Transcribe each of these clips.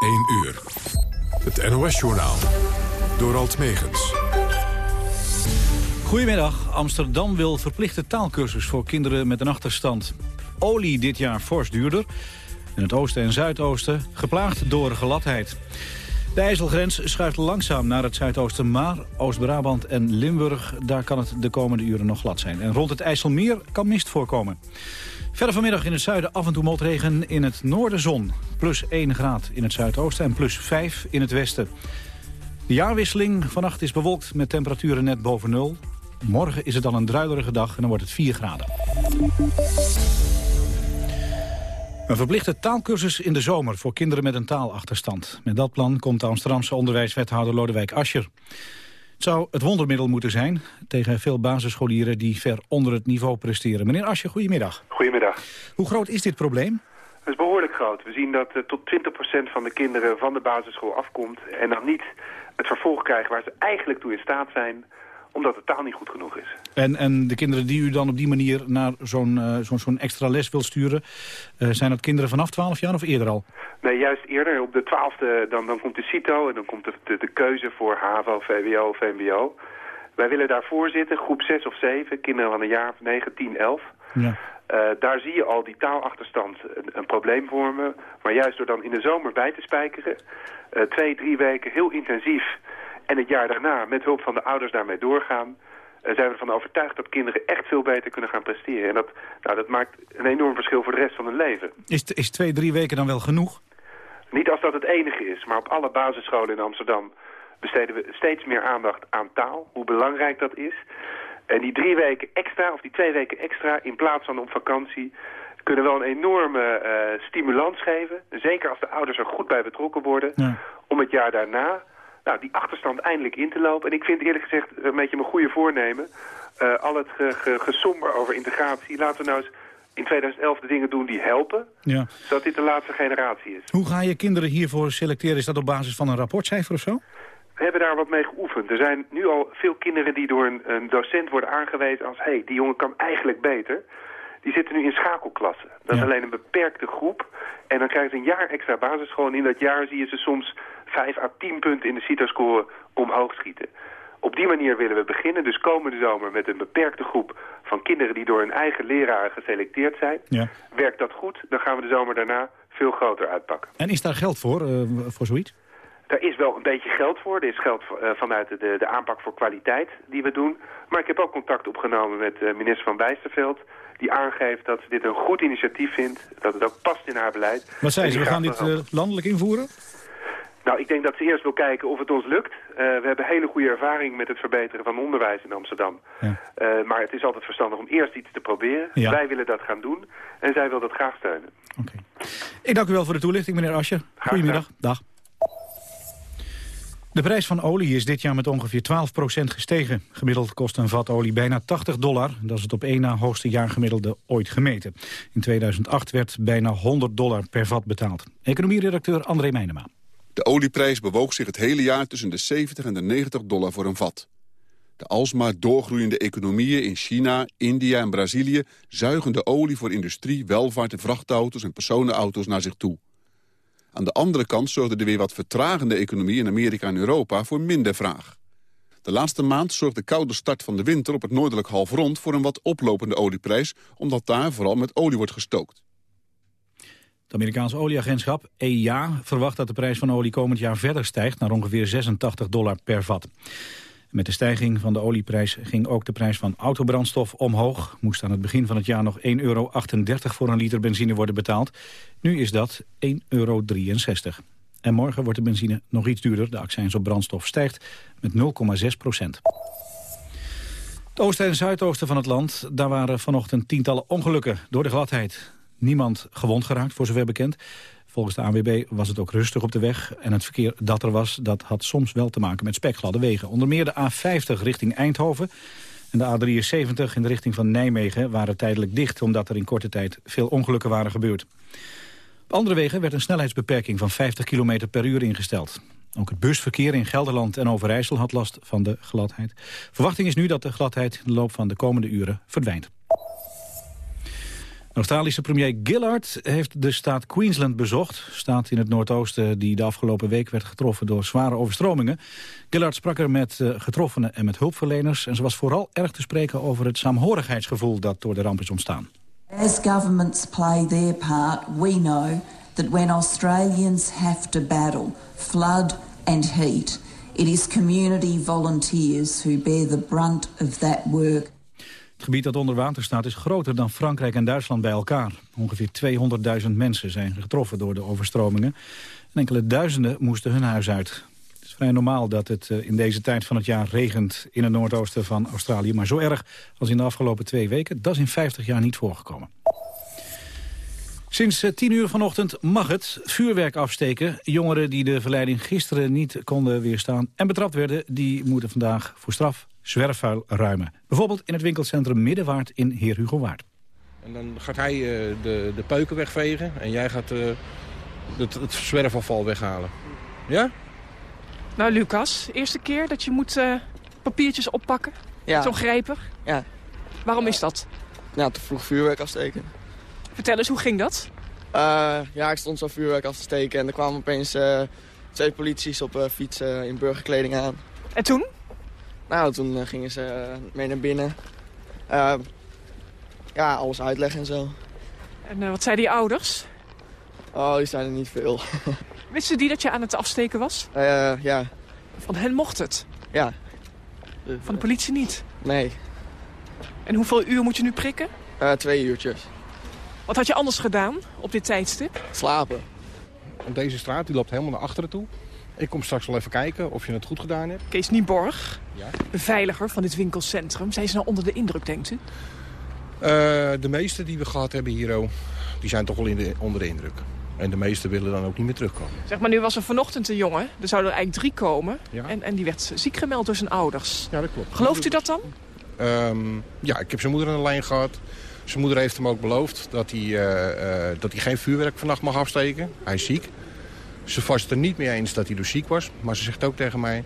1 uur. Het NOS-journaal. Door Alt Megens. Goedemiddag. Amsterdam wil verplichte taalkursus voor kinderen met een achterstand. Olie dit jaar fors duurder. In het oosten en zuidoosten geplaagd door gladheid. De IJsselgrens schuift langzaam naar het zuidoosten, maar Oost-Brabant en Limburg, daar kan het de komende uren nog glad zijn. En rond het IJsselmeer kan mist voorkomen. Verder vanmiddag in het zuiden af en toe motregen, in het noorden zon. Plus 1 graad in het zuidoosten en plus 5 in het westen. De jaarwisseling vannacht is bewolkt met temperaturen net boven nul. Morgen is het dan een druilerige dag en dan wordt het 4 graden. Een verplichte taalkursus in de zomer voor kinderen met een taalachterstand. Met dat plan komt de Amsterdamse onderwijswethouder Lodewijk Ascher. Het zou het wondermiddel moeten zijn tegen veel basisscholieren die ver onder het niveau presteren. Meneer Ascher, goedemiddag. Goedemiddag. Hoe groot is dit probleem? Het is behoorlijk groot. We zien dat uh, tot 20% van de kinderen van de basisschool afkomt en dan niet het vervolg krijgen waar ze eigenlijk toe in staat zijn omdat de taal niet goed genoeg is. En, en de kinderen die u dan op die manier naar zo'n uh, zo'n zo'n extra les wil sturen... Uh, zijn dat kinderen vanaf 12 jaar of eerder al? Nee, juist eerder. Op de 12e dan, dan komt de CITO en dan komt de, de, de keuze voor HAVO, VWO, VMBO. Wij willen daarvoor zitten, groep 6 of 7, kinderen van een jaar of 9, 10, 11... Ja. Uh, daar zie je al die taalachterstand een, een, probleem vormen. Maar juist door dan in de zomer bij te spijkeren... Uh, twee, drie weken heel intensief en het jaar daarna met hulp van de ouders daarmee doorgaan... Uh, zijn we ervan overtuigd dat kinderen echt veel beter kunnen gaan presteren. En dat, nou, dat maakt een enorm verschil voor de rest van hun leven. Is, is twee, drie weken dan wel genoeg? Niet als dat het enige is, maar op alle basisscholen in Amsterdam besteden we steeds meer aandacht aan taal. Hoe belangrijk dat is. En die drie weken extra, of die twee weken extra, in plaats van op vakantie... kunnen wel een enorme uh, stimulans geven. Zeker als de ouders er goed bij betrokken worden. Ja. Om het jaar daarna nou, die achterstand eindelijk in te lopen. En ik vind eerlijk gezegd een beetje mijn goede voornemen. Uh, al het ge, ge, gesomber over integratie. Laten we nou eens in 2011 de dingen doen die helpen. Ja. Zodat dit de laatste generatie is. Hoe ga je kinderen hiervoor selecteren? Is dat op basis van een rapportcijfer of zo? We hebben daar wat mee geoefend. Er zijn nu al veel kinderen die door een, een docent worden aangewezen als... hé, hey, die jongen kan eigenlijk beter. Die zitten nu in schakelklassen. Dat ja. is alleen een beperkte groep. En dan krijgen ze een jaar extra basisschool. En in dat jaar zie je ze soms 5 à 10 punten in de CITO-score omhoog schieten. Op die manier willen we beginnen. Dus komende zomer met een beperkte groep van kinderen die door hun eigen leraren geselecteerd zijn. Ja. Werkt dat goed, dan gaan we de zomer daarna veel groter uitpakken. En is daar geld voor, uh, voor zoiets? Daar is wel een beetje geld voor. Er is geld uh, vanuit de, de aanpak voor kwaliteit die we doen. Maar ik heb ook contact opgenomen met uh, minister Van Bijsterveld die aangeeft dat ze dit een goed initiatief vindt. Dat het ook past in haar beleid. Wat zei ze, we gaan dit uh, landelijk invoeren? Nou, ik denk dat ze eerst wil kijken of het ons lukt. Uh, we hebben hele goede ervaring met het verbeteren van onderwijs in Amsterdam. Ja. Uh, maar het is altijd verstandig om eerst iets te proberen. Ja. Wij willen dat gaan doen en zij wil dat graag steunen. Oké. Okay. Ik dank u wel voor de toelichting, meneer Asje. Goedemiddag. Dag. De prijs van olie is dit jaar met ongeveer 12% gestegen. Gemiddeld kost een vat olie bijna 80 dollar. Dat is het op één na hoogste jaargemiddelde ooit gemeten. In 2008 werd bijna 100 dollar per vat betaald. Economieredacteur André Meijnema. De olieprijs bewoog zich het hele jaar tussen de 70 en de 90 dollar voor een vat. De alsmaar doorgroeiende economieën in China, India en Brazilië... zuigen de olie voor industrie, welvaart en vrachtauto's en personenauto's naar zich toe. Aan de andere kant zorgde de weer wat vertragende economie in Amerika en Europa voor minder vraag. De laatste maand zorgt de koude start van de winter op het noordelijk halfrond voor een wat oplopende olieprijs, omdat daar vooral met olie wordt gestookt. Het Amerikaanse olieagentschap EIA verwacht dat de prijs van olie komend jaar verder stijgt naar ongeveer 86 dollar per vat. Met de stijging van de olieprijs ging ook de prijs van autobrandstof omhoog. Moest aan het begin van het jaar nog 1,38 euro voor een liter benzine worden betaald. Nu is dat 1,63 euro. En morgen wordt de benzine nog iets duurder. De accijns op brandstof stijgt met 0,6 procent. Het oosten en zuidoosten van het land, daar waren vanochtend tientallen ongelukken door de gladheid. Niemand gewond geraakt, voor zover bekend. Volgens de ANWB was het ook rustig op de weg. En het verkeer dat er was, dat had soms wel te maken met spekgladde wegen. Onder meer de A50 richting Eindhoven en de A73 in de richting van Nijmegen waren tijdelijk dicht... omdat er in korte tijd veel ongelukken waren gebeurd. Op andere wegen werd een snelheidsbeperking van 50 km per uur ingesteld. Ook het busverkeer in Gelderland en Overijssel had last van de gladheid. Verwachting is nu dat de gladheid in de loop van de komende uren verdwijnt. Australische premier Gillard heeft de staat Queensland bezocht. Staat in het noordoosten die de afgelopen week werd getroffen door zware overstromingen. Gillard sprak er met eh, getroffenen en met hulpverleners. En ze was vooral erg te spreken over het saamhorigheidsgevoel dat door de ramp is ontstaan. As governments play their part, we know that when Australians have to battle flood and heat, it is community volunteers who bear the brunt of that work. Het gebied dat onder water staat is groter dan Frankrijk en Duitsland bij elkaar. Ongeveer 200.000 mensen zijn getroffen door de overstromingen. En enkele duizenden moesten hun huis uit. Het is vrij normaal dat het eh, in deze tijd van het jaar regent in het noordoosten van Australië. Maar zo erg als in de afgelopen twee weken, dat is in 50 jaar niet voorgekomen. Sinds 10 eh, uur vanochtend mag het vuurwerk afsteken. Jongeren die de verleiding gisteren niet konden weerstaan en betrapt werden... die moeten vandaag voor straf zwerfvuil ruimen. Bijvoorbeeld in het winkelcentrum Middenwaard in Heer Hugo Waard. En dan gaat hij uh, de, de peuken wegvegen en jij gaat uh, het, het zwerfafval weghalen. Ja? Nou, Lucas, eerste keer dat je moet uh, papiertjes oppakken. Ja. Zo'n grijper. Ja. Waarom is dat? Ja, te vroeg vuurwerk afsteken. Vertel eens, hoe ging dat? ja, ik stond zo vuurwerk af te steken en er kwamen opeens twee polities op fietsen in burgerkleding aan. En toen? Nou, toen uh, gingen ze uh, mee naar binnen. Uh, ja, alles uitleggen en zo. En wat zeiden die ouders? Oh, die zeiden niet veel. Wisten die dat je aan het afsteken was? ja. Van hen mocht het? Ja. Van de politie niet? Nee. En hoeveel uur moet je nu prikken? twee uurtjes. Wat had je anders gedaan op dit tijdstip? Slapen. Deze straat die loopt helemaal naar achteren toe. Ik kom straks wel even kijken of je het goed gedaan hebt. Kees Nieborg, ja? beveiliger van dit winkelcentrum. Zijn ze nou onder de indruk, denkt u? Uh, de meeste die we gehad hebben hier, oh, die zijn toch wel in de, onder de indruk. En de meesten willen dan ook niet meer terugkomen. Zeg maar, nu was er vanochtend een jongen. Er zouden er eigenlijk drie komen. Ja. En, en die werd ziek gemeld door zijn ouders. Ja, dat klopt. Gelooft u dat dan? Um, ja, ik heb zijn moeder aan de lijn gehad. Zijn moeder heeft hem ook beloofd dat hij, uh, uh, dat hij geen vuurwerk vannacht mag afsteken. Hij is ziek. Ze was het er niet mee eens dat hij dus ziek was. Maar ze zegt ook tegen mij,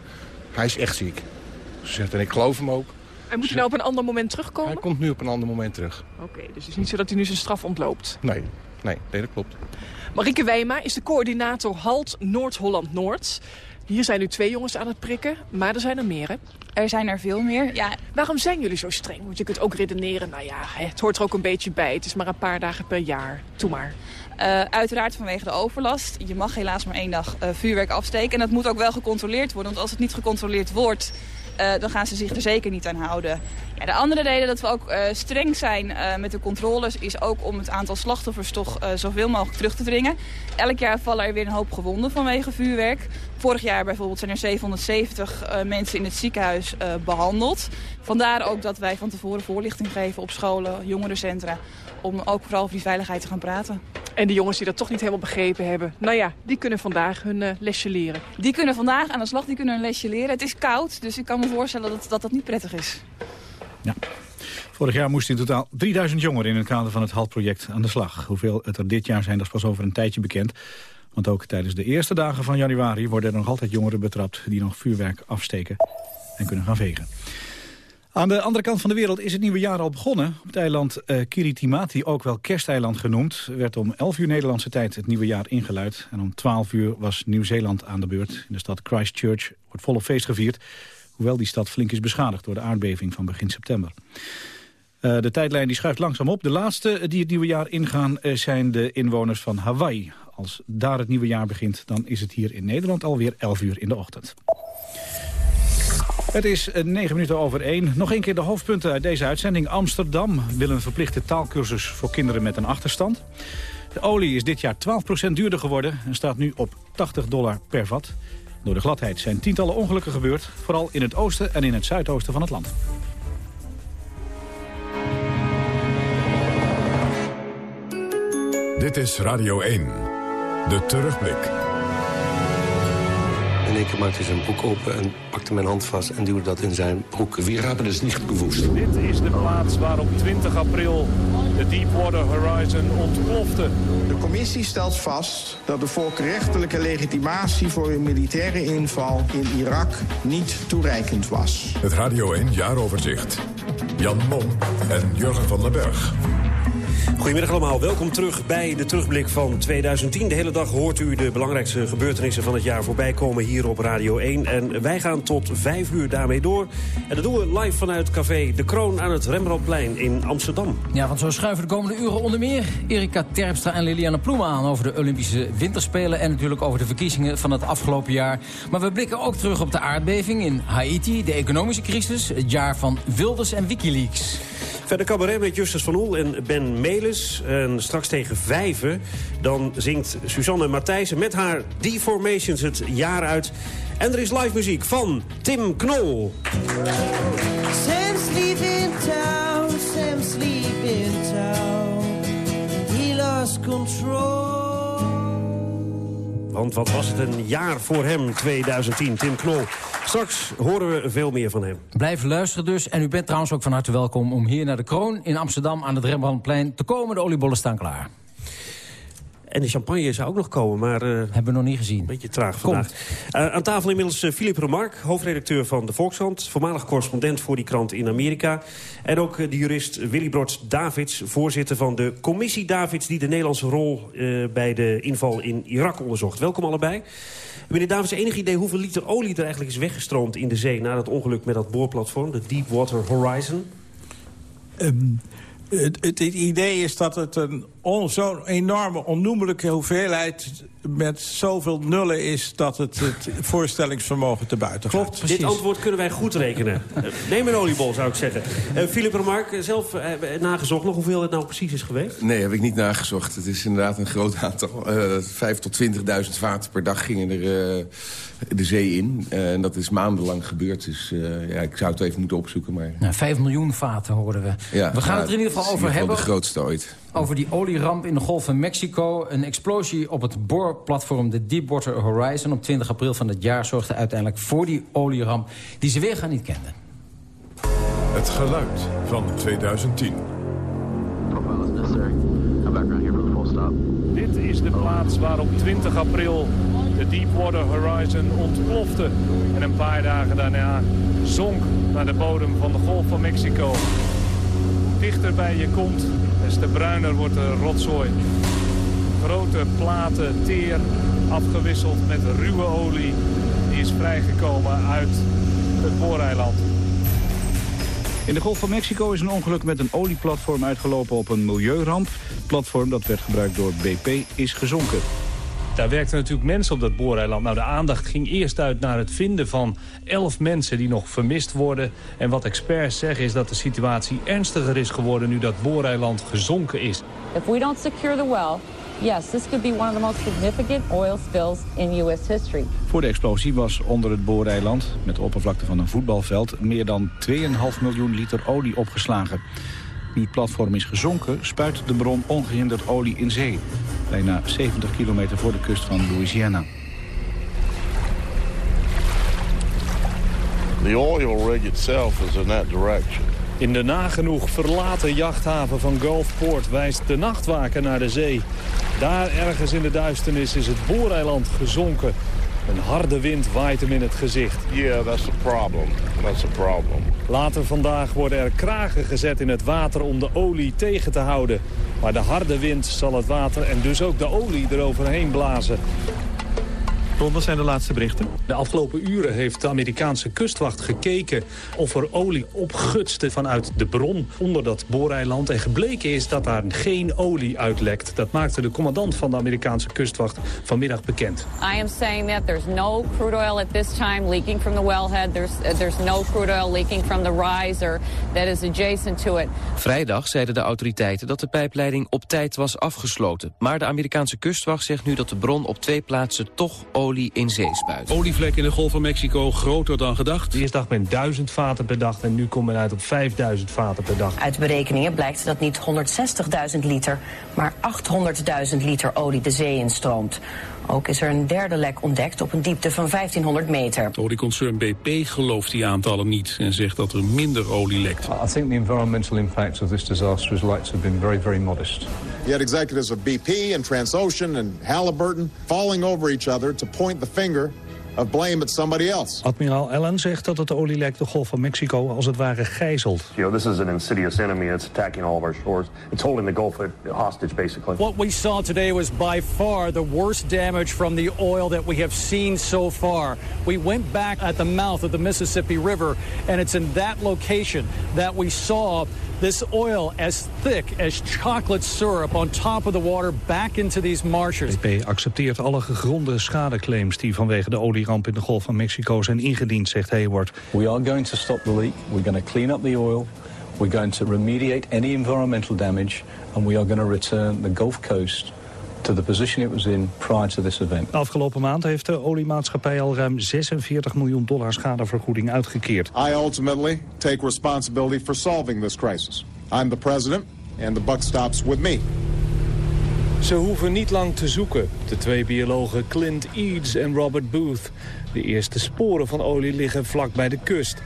hij is echt ziek. Ze zegt, en ik geloof hem ook. En moet hij nou op een ander moment terugkomen? Hij komt nu op een ander moment terug. Oké, okay, dus het is niet zo dat hij nu zijn straf ontloopt? Nee, nee, nee dat klopt. Marieke Wijma is de coördinator HALT Noord-Holland-Noord. Hier zijn nu twee jongens aan het prikken, maar er zijn er meer, hè? Er zijn er veel meer, ja. Waarom zijn jullie zo streng? Want je kunt ook redeneren, nou ja, het hoort er ook een beetje bij. Het is maar een paar dagen per jaar. Doe maar. Uh, uiteraard vanwege de overlast. Je mag helaas maar één dag uh, vuurwerk afsteken. En dat moet ook wel gecontroleerd worden. Want als het niet gecontroleerd wordt, uh, dan gaan ze zich er zeker niet aan houden. Ja, de andere reden dat we ook streng zijn met de controles... is ook om het aantal slachtoffers toch zoveel mogelijk terug te dringen. Elk jaar vallen er weer een hoop gewonden vanwege vuurwerk. Vorig jaar bijvoorbeeld zijn er 770 mensen in het ziekenhuis behandeld. Vandaar ook dat wij van tevoren voorlichting geven op scholen, jongerencentra... om ook vooral over die veiligheid te gaan praten. En de jongens die dat toch niet helemaal begrepen hebben... nou ja, die kunnen vandaag hun uh, lesje leren. Die kunnen vandaag aan de slag, die kunnen een lesje leren. Het is koud, dus ik kan me voorstellen dat dat, dat niet prettig is. Ja. Vorig jaar moesten in totaal 3000 jongeren in het kader van het HALT-project aan de slag. Hoeveel het er dit jaar zijn, dat is pas over een tijdje bekend. Want ook tijdens de eerste dagen van januari worden er nog altijd jongeren betrapt... die nog vuurwerk afsteken en kunnen gaan vegen. Aan de andere kant van de wereld is het nieuwe jaar al begonnen. Op het eiland uh, Kiritimati, ook wel kersteiland genoemd... werd om 11 uur Nederlandse tijd het nieuwe jaar ingeluid. En om 12 uur was Nieuw-Zeeland aan de beurt. In de stad Christchurch wordt volop feest gevierd. Hoewel die stad flink is beschadigd door de aardbeving van begin september. Uh, de tijdlijn die schuift langzaam op. De laatste die het nieuwe jaar ingaan uh, zijn de inwoners van Hawaii. Als daar het nieuwe jaar begint, dan is het hier in Nederland alweer 11 uur in de ochtend. Het is negen minuten over één. Nog een keer de hoofdpunten uit deze uitzending. Amsterdam wil een verplichte taalkursus voor kinderen met een achterstand. De olie is dit jaar 12% duurder geworden en staat nu op 80 dollar per vat. Door de gladheid zijn tientallen ongelukken gebeurd, vooral in het oosten en in het zuidoosten van het land. Dit is Radio 1, de terugblik. In één keer maakte hij zijn broek open en pakte mijn hand vast en duwde dat in zijn broek. Wir hebben dus niet gewoest. Dit is de plaats waar op 20 april de Deepwater Horizon ontplofte. De commissie stelt vast dat de volkenrechtelijke legitimatie voor een militaire inval in Irak niet toereikend was. Het Radio 1 jaaroverzicht. Jan Mom en Jurgen van den Berg. Goedemiddag allemaal, welkom terug bij de terugblik van 2010. De hele dag hoort u de belangrijkste gebeurtenissen van het jaar voorbij komen hier op Radio 1. En wij gaan tot vijf uur daarmee door. En dat doen we live vanuit Café De Kroon aan het Rembrandtplein in Amsterdam. Ja, want zo schuiven de komende uren onder meer Erika Terpstra en Liliana Ploemen aan... over de Olympische Winterspelen en natuurlijk over de verkiezingen van het afgelopen jaar. Maar we blikken ook terug op de aardbeving in Haiti, de economische crisis... het jaar van Wilders en Wikileaks. Verder cabaret met Justus van Oel en Ben Melis. En straks tegen vijven dan zingt Suzanne Matthijssen met haar Deformations het jaar uit. En er is live muziek van Tim Knol. Sam sleep in town, Sam sleep in town. He lost control. Want wat was het een jaar voor hem, 2010, Tim Knol. Straks horen we veel meer van hem. Blijf luisteren dus. En u bent trouwens ook van harte welkom om hier naar de Kroon in Amsterdam aan het Rembrandtplein te komen. De oliebollen staan klaar. En de champagne zou ook nog komen, maar... Uh, Hebben we nog niet gezien. Een beetje traag vandaag. Uh, aan tafel inmiddels uh, Philippe Remarque, hoofdredacteur van de Volkskrant... voormalig correspondent voor die krant in Amerika. En ook de jurist Willy Brod Davids, voorzitter van de commissie Davids... die de Nederlandse rol bij de inval in Irak onderzocht. Welkom allebei. Meneer Davids, enig idee hoeveel liter olie er eigenlijk is weggestroomd in de zee... na dat ongeluk met dat boorplatform, de Deepwater Horizon? Um, het, het, idee is dat het een zo'n enorme, onnoemelijke hoeveelheid... met zoveel nullen is dat het het voorstellingsvermogen te buiten Klopt, gaat. Dit antwoord kunnen wij goed rekenen. Neem een oliebol, zou ik zeggen. Uh, Philippe Remarque, zelf uh, nagezocht nog hoeveel het nou precies is geweest? Nee, heb ik niet nagezocht. Het is inderdaad een groot aantal. Uh, 5 tot 20.000 vaten per dag gingen er de zee in. en dat is maandenlang gebeurd. Dus ja, ik zou het even moeten opzoeken. Maar... Nou, 5 miljoen vaten hoorden we. Ja, we gaan het er in ieder geval over hebben. de grootste ooit. Over die olieramp in de Golf van Mexico. Een explosie op het boorplatform de Deepwater Horizon... op 20 april van het jaar zorgde uiteindelijk voor die olieramp... die ze weer gaan niet kenden. Het geluid van 2010. Dit is de plaats waar op 20 april de Deepwater Horizon ontplofte. En een paar dagen daarna zonk naar de bodem van de Golf van Mexico. Dichter bij je komt, des te bruiner wordt de rotzooi. Grote platen teer, afgewisseld met ruwe olie. Is vrijgekomen uit het booreiland. In de Golf van Mexico is een ongeluk met een olieplatform uitgelopen op een milieuramp. Het platform dat werd gebruikt door BP is gezonken. Daar werkten natuurlijk mensen op dat booreiland. Nou, de aandacht ging eerst uit naar het vinden van elf mensen die nog vermist worden. En wat experts zeggen is dat de situatie ernstiger is geworden nu dat booreiland gezonken is. If we don't secure the well, yes, this could be one of the most significant oil spills in U.S. history. Voor de explosie was onder het booreiland, met de oppervlakte van een voetbalveld, meer dan 2,5 miljoen liter olie opgeslagen. Nu het platform is gezonken, spuit de bron ongehinderd olie in zee. Bijna 70 kilometer voor de kust van Louisiana. The oil rig itself is in that direction. In de nagenoeg verlaten jachthaven van Gulfport wijst de nachtwaker naar de zee. Daar ergens in de duisternis is het booreiland gezonken. Een harde wind waait hem in het gezicht. Yeah, that's a problem. That's a problem. Later vandaag worden er kragen gezet in het water om de olie tegen te houden. Maar de harde wind zal het water en dus ook de olie eroverheen blazen. Ron, wat zijn de laatste berichten? De afgelopen uren heeft de Amerikaanse kustwacht gekeken of er olie opgutste vanuit de bron onder dat booreiland. En gebleken is dat daar geen olie uitlekt. Dat maakte de commandant van de Amerikaanse kustwacht vanmiddag bekend. I am saying that there's no crude oil at this time leaking from the wellhead. There's, uh, there's no crude oil leaking from the riser that is adjacent to it. Vrijdag zeiden de autoriteiten dat de pijpleiding op tijd was afgesloten. Maar de Amerikaanse kustwacht zegt nu dat de bron op twee plaatsen toch olie in zee spuit. Olievlek in de Golf van Mexico groter dan gedacht. Eerst dacht men 1000 vaten per dag en nu komt men uit op 5000 vaten per dag. Uit berekeningen blijkt dat niet 160.000 liter, maar 800.000 liter olie de zee instroomt. Ook is er een derde lek ontdekt op een diepte van 1500 meter. Olieconcern BP gelooft die aantallen niet en zegt dat er minder olie lekt. I think the environmental impacts of this disaster is likely to have been very, very modest. You had executives of BP and Transocean and Halliburton falling over each other to point the finger of blame it somebody else. Admiraal Allen zegt dat het olielek de Golf van Mexico als het ware gijzelt. You know, this is an insidious enemy. It's attacking all of our shores. It's holding the Gulf hostage, basically. What we saw today was by far the worst damage from the oil that we have seen so far. We went back at the mouth of the Mississippi River, and it's in that location that we saw this oil as thick as chocolate syrup on top of the water back into these marshes. BP accepteert alle gegronde schadeclaims die vanwege de olieramp in de Golf van Mexico zijn ingediend, zegt Hayward. We are going to stop the leak. We're going to clean up the oil. We're going to remediate any environmental damage. And we are going to return the Gulf Coast to the position it was in prior to this event. Afgelopen maand heeft de oliemaatschappij al ruim 46 miljoen dollar schadevergoeding uitgekeerd. I ultimately take responsibility for solving this crisis. I'm the president and the buck stops with me. Ze hoeven niet lang te zoeken, de twee biologen Clint Eads en Robert Booth. De eerste sporen van olie liggen vlak bij de kust.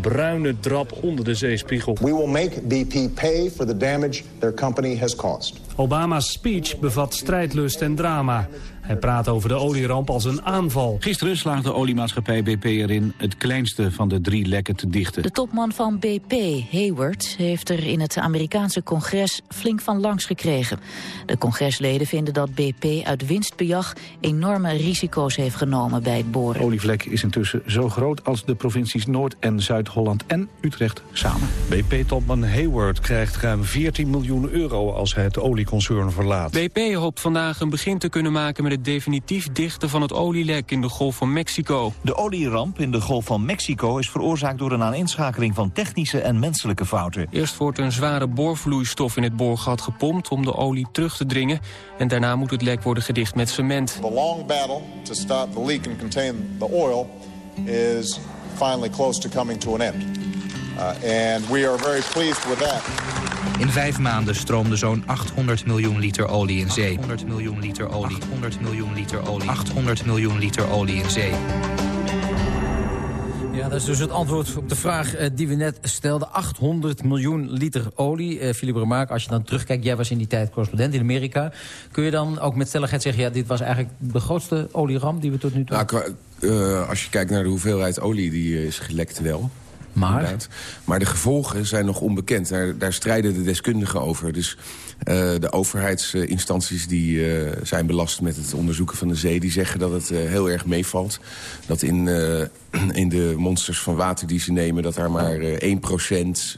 Bruine drap onder de zeespiegel. We will make BP pay for the damage their company has caused. Obama's speech bevat strijdlust en drama. Hij praat over de olieramp als een aanval. Gisteren slaagde oliemaatschappij BP erin het kleinste van de drie lekken te dichten. De topman van BP, Hayward, heeft er in het Amerikaanse congres flink van langs gekregen. De congresleden vinden dat BP uit winstbejag enorme risico's heeft genomen bij het boren. De olievlek is intussen zo groot als de provincies Noord- en Zuid-Holland en Utrecht samen. BP-topman Hayward krijgt ruim 14 miljoen euro als hij het olieconcern verlaat. BP hoopt vandaag een begin te kunnen maken met het definitief dichten van het olielek in de Golf van Mexico. De olieramp in de Golf van Mexico is veroorzaakt door een aaninschakeling van technische en menselijke fouten. Eerst wordt een zware boorvloeistof in het boorgat gepompt om de olie terug te dringen. En daarna moet het lek worden gedicht met cement. The long battle to stop the leak and contain the oil is finally close to coming to an end. Uh, and we are very pleased with that. In vijf maanden stroomde zo'n 800 miljoen liter olie in zee. 800 miljoen liter olie. 800 miljoen liter olie. 800 miljoen liter olie in zee. Ja, dat is dus het antwoord op de vraag eh, die we net stelden. 800 miljoen liter olie. Uh, Philippe Remarque, als je dan terugkijkt... jij was in die tijd correspondent in Amerika. Kun je dan ook met stelligheid zeggen... ja, dit was eigenlijk de grootste olieramp die we tot nu toe... Nou, uh, als je kijkt naar de hoeveelheid olie die is gelekt wel... Maar? Maar de gevolgen zijn nog onbekend. Daar, daar strijden de deskundigen over. Dus de overheidsinstanties die uh, zijn belast met het onderzoeken van de zee... die zeggen dat het uh, heel erg meevalt. Dat in, in de monsters van water die ze nemen... dat daar maar 1%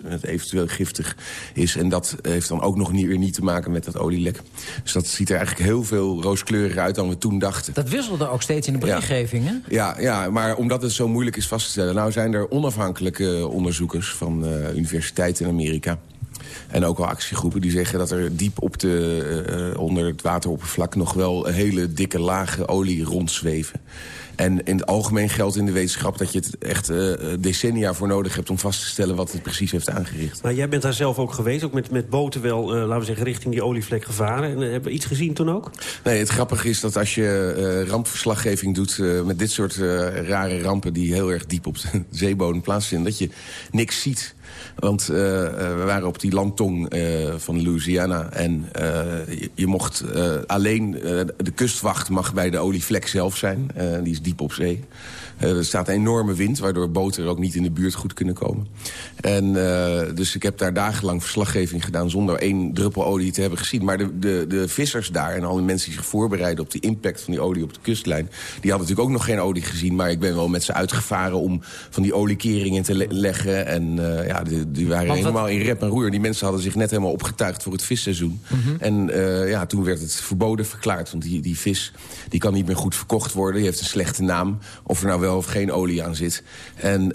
het eventueel giftig is. En dat heeft dan ook nog niet, weer niet te maken met dat olielek. Dus dat ziet er eigenlijk heel veel rooskleuriger uit dan we toen dachten. Dat wisselde ook steeds in de berichtgeving, hè? Ja, ja, maar omdat het zo moeilijk is vast te stellen... nou zijn er onafhankelijke onderzoekers van universiteiten in Amerika... En ook wel actiegroepen die zeggen dat er diep op de, uh, onder het wateroppervlak... nog wel hele dikke lagen olie rondzweven. En in het algemeen geldt in de wetenschap dat je het echt uh, decennia voor nodig hebt... om vast te stellen wat het precies heeft aangericht. Maar jij bent daar zelf ook geweest, ook met, met boten wel, uh, laten we zeggen, richting die olievlek gevaren. En hebben we iets gezien toen ook? Nee, het grappige is dat als je rampverslaggeving doet met dit soort rare rampen... die heel erg diep op de zeebodem plaatsvinden, dat je niks ziet... Want uh, we waren op die landtong uh, van Louisiana. En je, je, mocht alleen... de kustwacht mag bij de olievlek zelf zijn. die is diep op zee. Er staat een enorme wind, waardoor boten er ook niet in de buurt goed kunnen komen. En dus ik heb daar dagenlang verslaggeving gedaan... zonder één druppel olie te hebben gezien. Maar de, de, de vissers daar en alle mensen die zich voorbereiden... op de impact van die olie op de kustlijn... die hadden natuurlijk ook nog geen olie gezien. Maar ik ben wel met ze uitgevaren om van die oliekeringen te le leggen. En ja, die, die waren Want helemaal in rep en roer. Die mensen hadden zich net helemaal opgetuigd voor het visseizoen. Mm -hmm. En uh, ja, toen werd het verboden verklaard. Want die, die vis die kan niet meer goed verkocht worden. Die heeft een slechte naam. Of er nou wel of geen olie aan zit. En uh,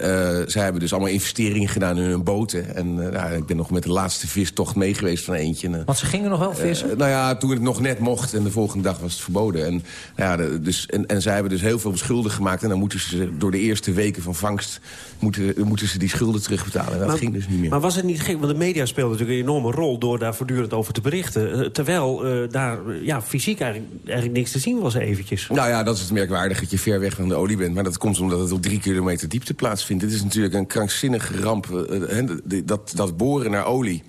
zij hebben dus allemaal investeringen gedaan in hun boten. En uh, nou, ik ben nog met de laatste vistocht mee geweest van eentje. En, Want ze gingen nog wel vissen? nou ja, toen het nog net mocht. En de volgende dag was het verboden. En, ja, dus, en, en zij hebben dus heel veel schulden gemaakt. En dan moeten ze door de eerste weken van vangst... moeten, moeten ze die schulden terugbetalen. dat ging dus niet meer. Maar was het niet gek, want de media speelde natuurlijk een enorme rol... door daar voortdurend over te berichten. Eh, terwijl eh, daar eh, ja, fysiek eigenlijk, eigenlijk niks te zien was eventjes. Nou ja, dat is het merkwaardig dat je ver weg van de olie bent. Maar dat komt omdat het op drie kilometer diepte plaatsvindt. Dit is natuurlijk een krankzinnige ramp. Uh, dat, dat boren naar olie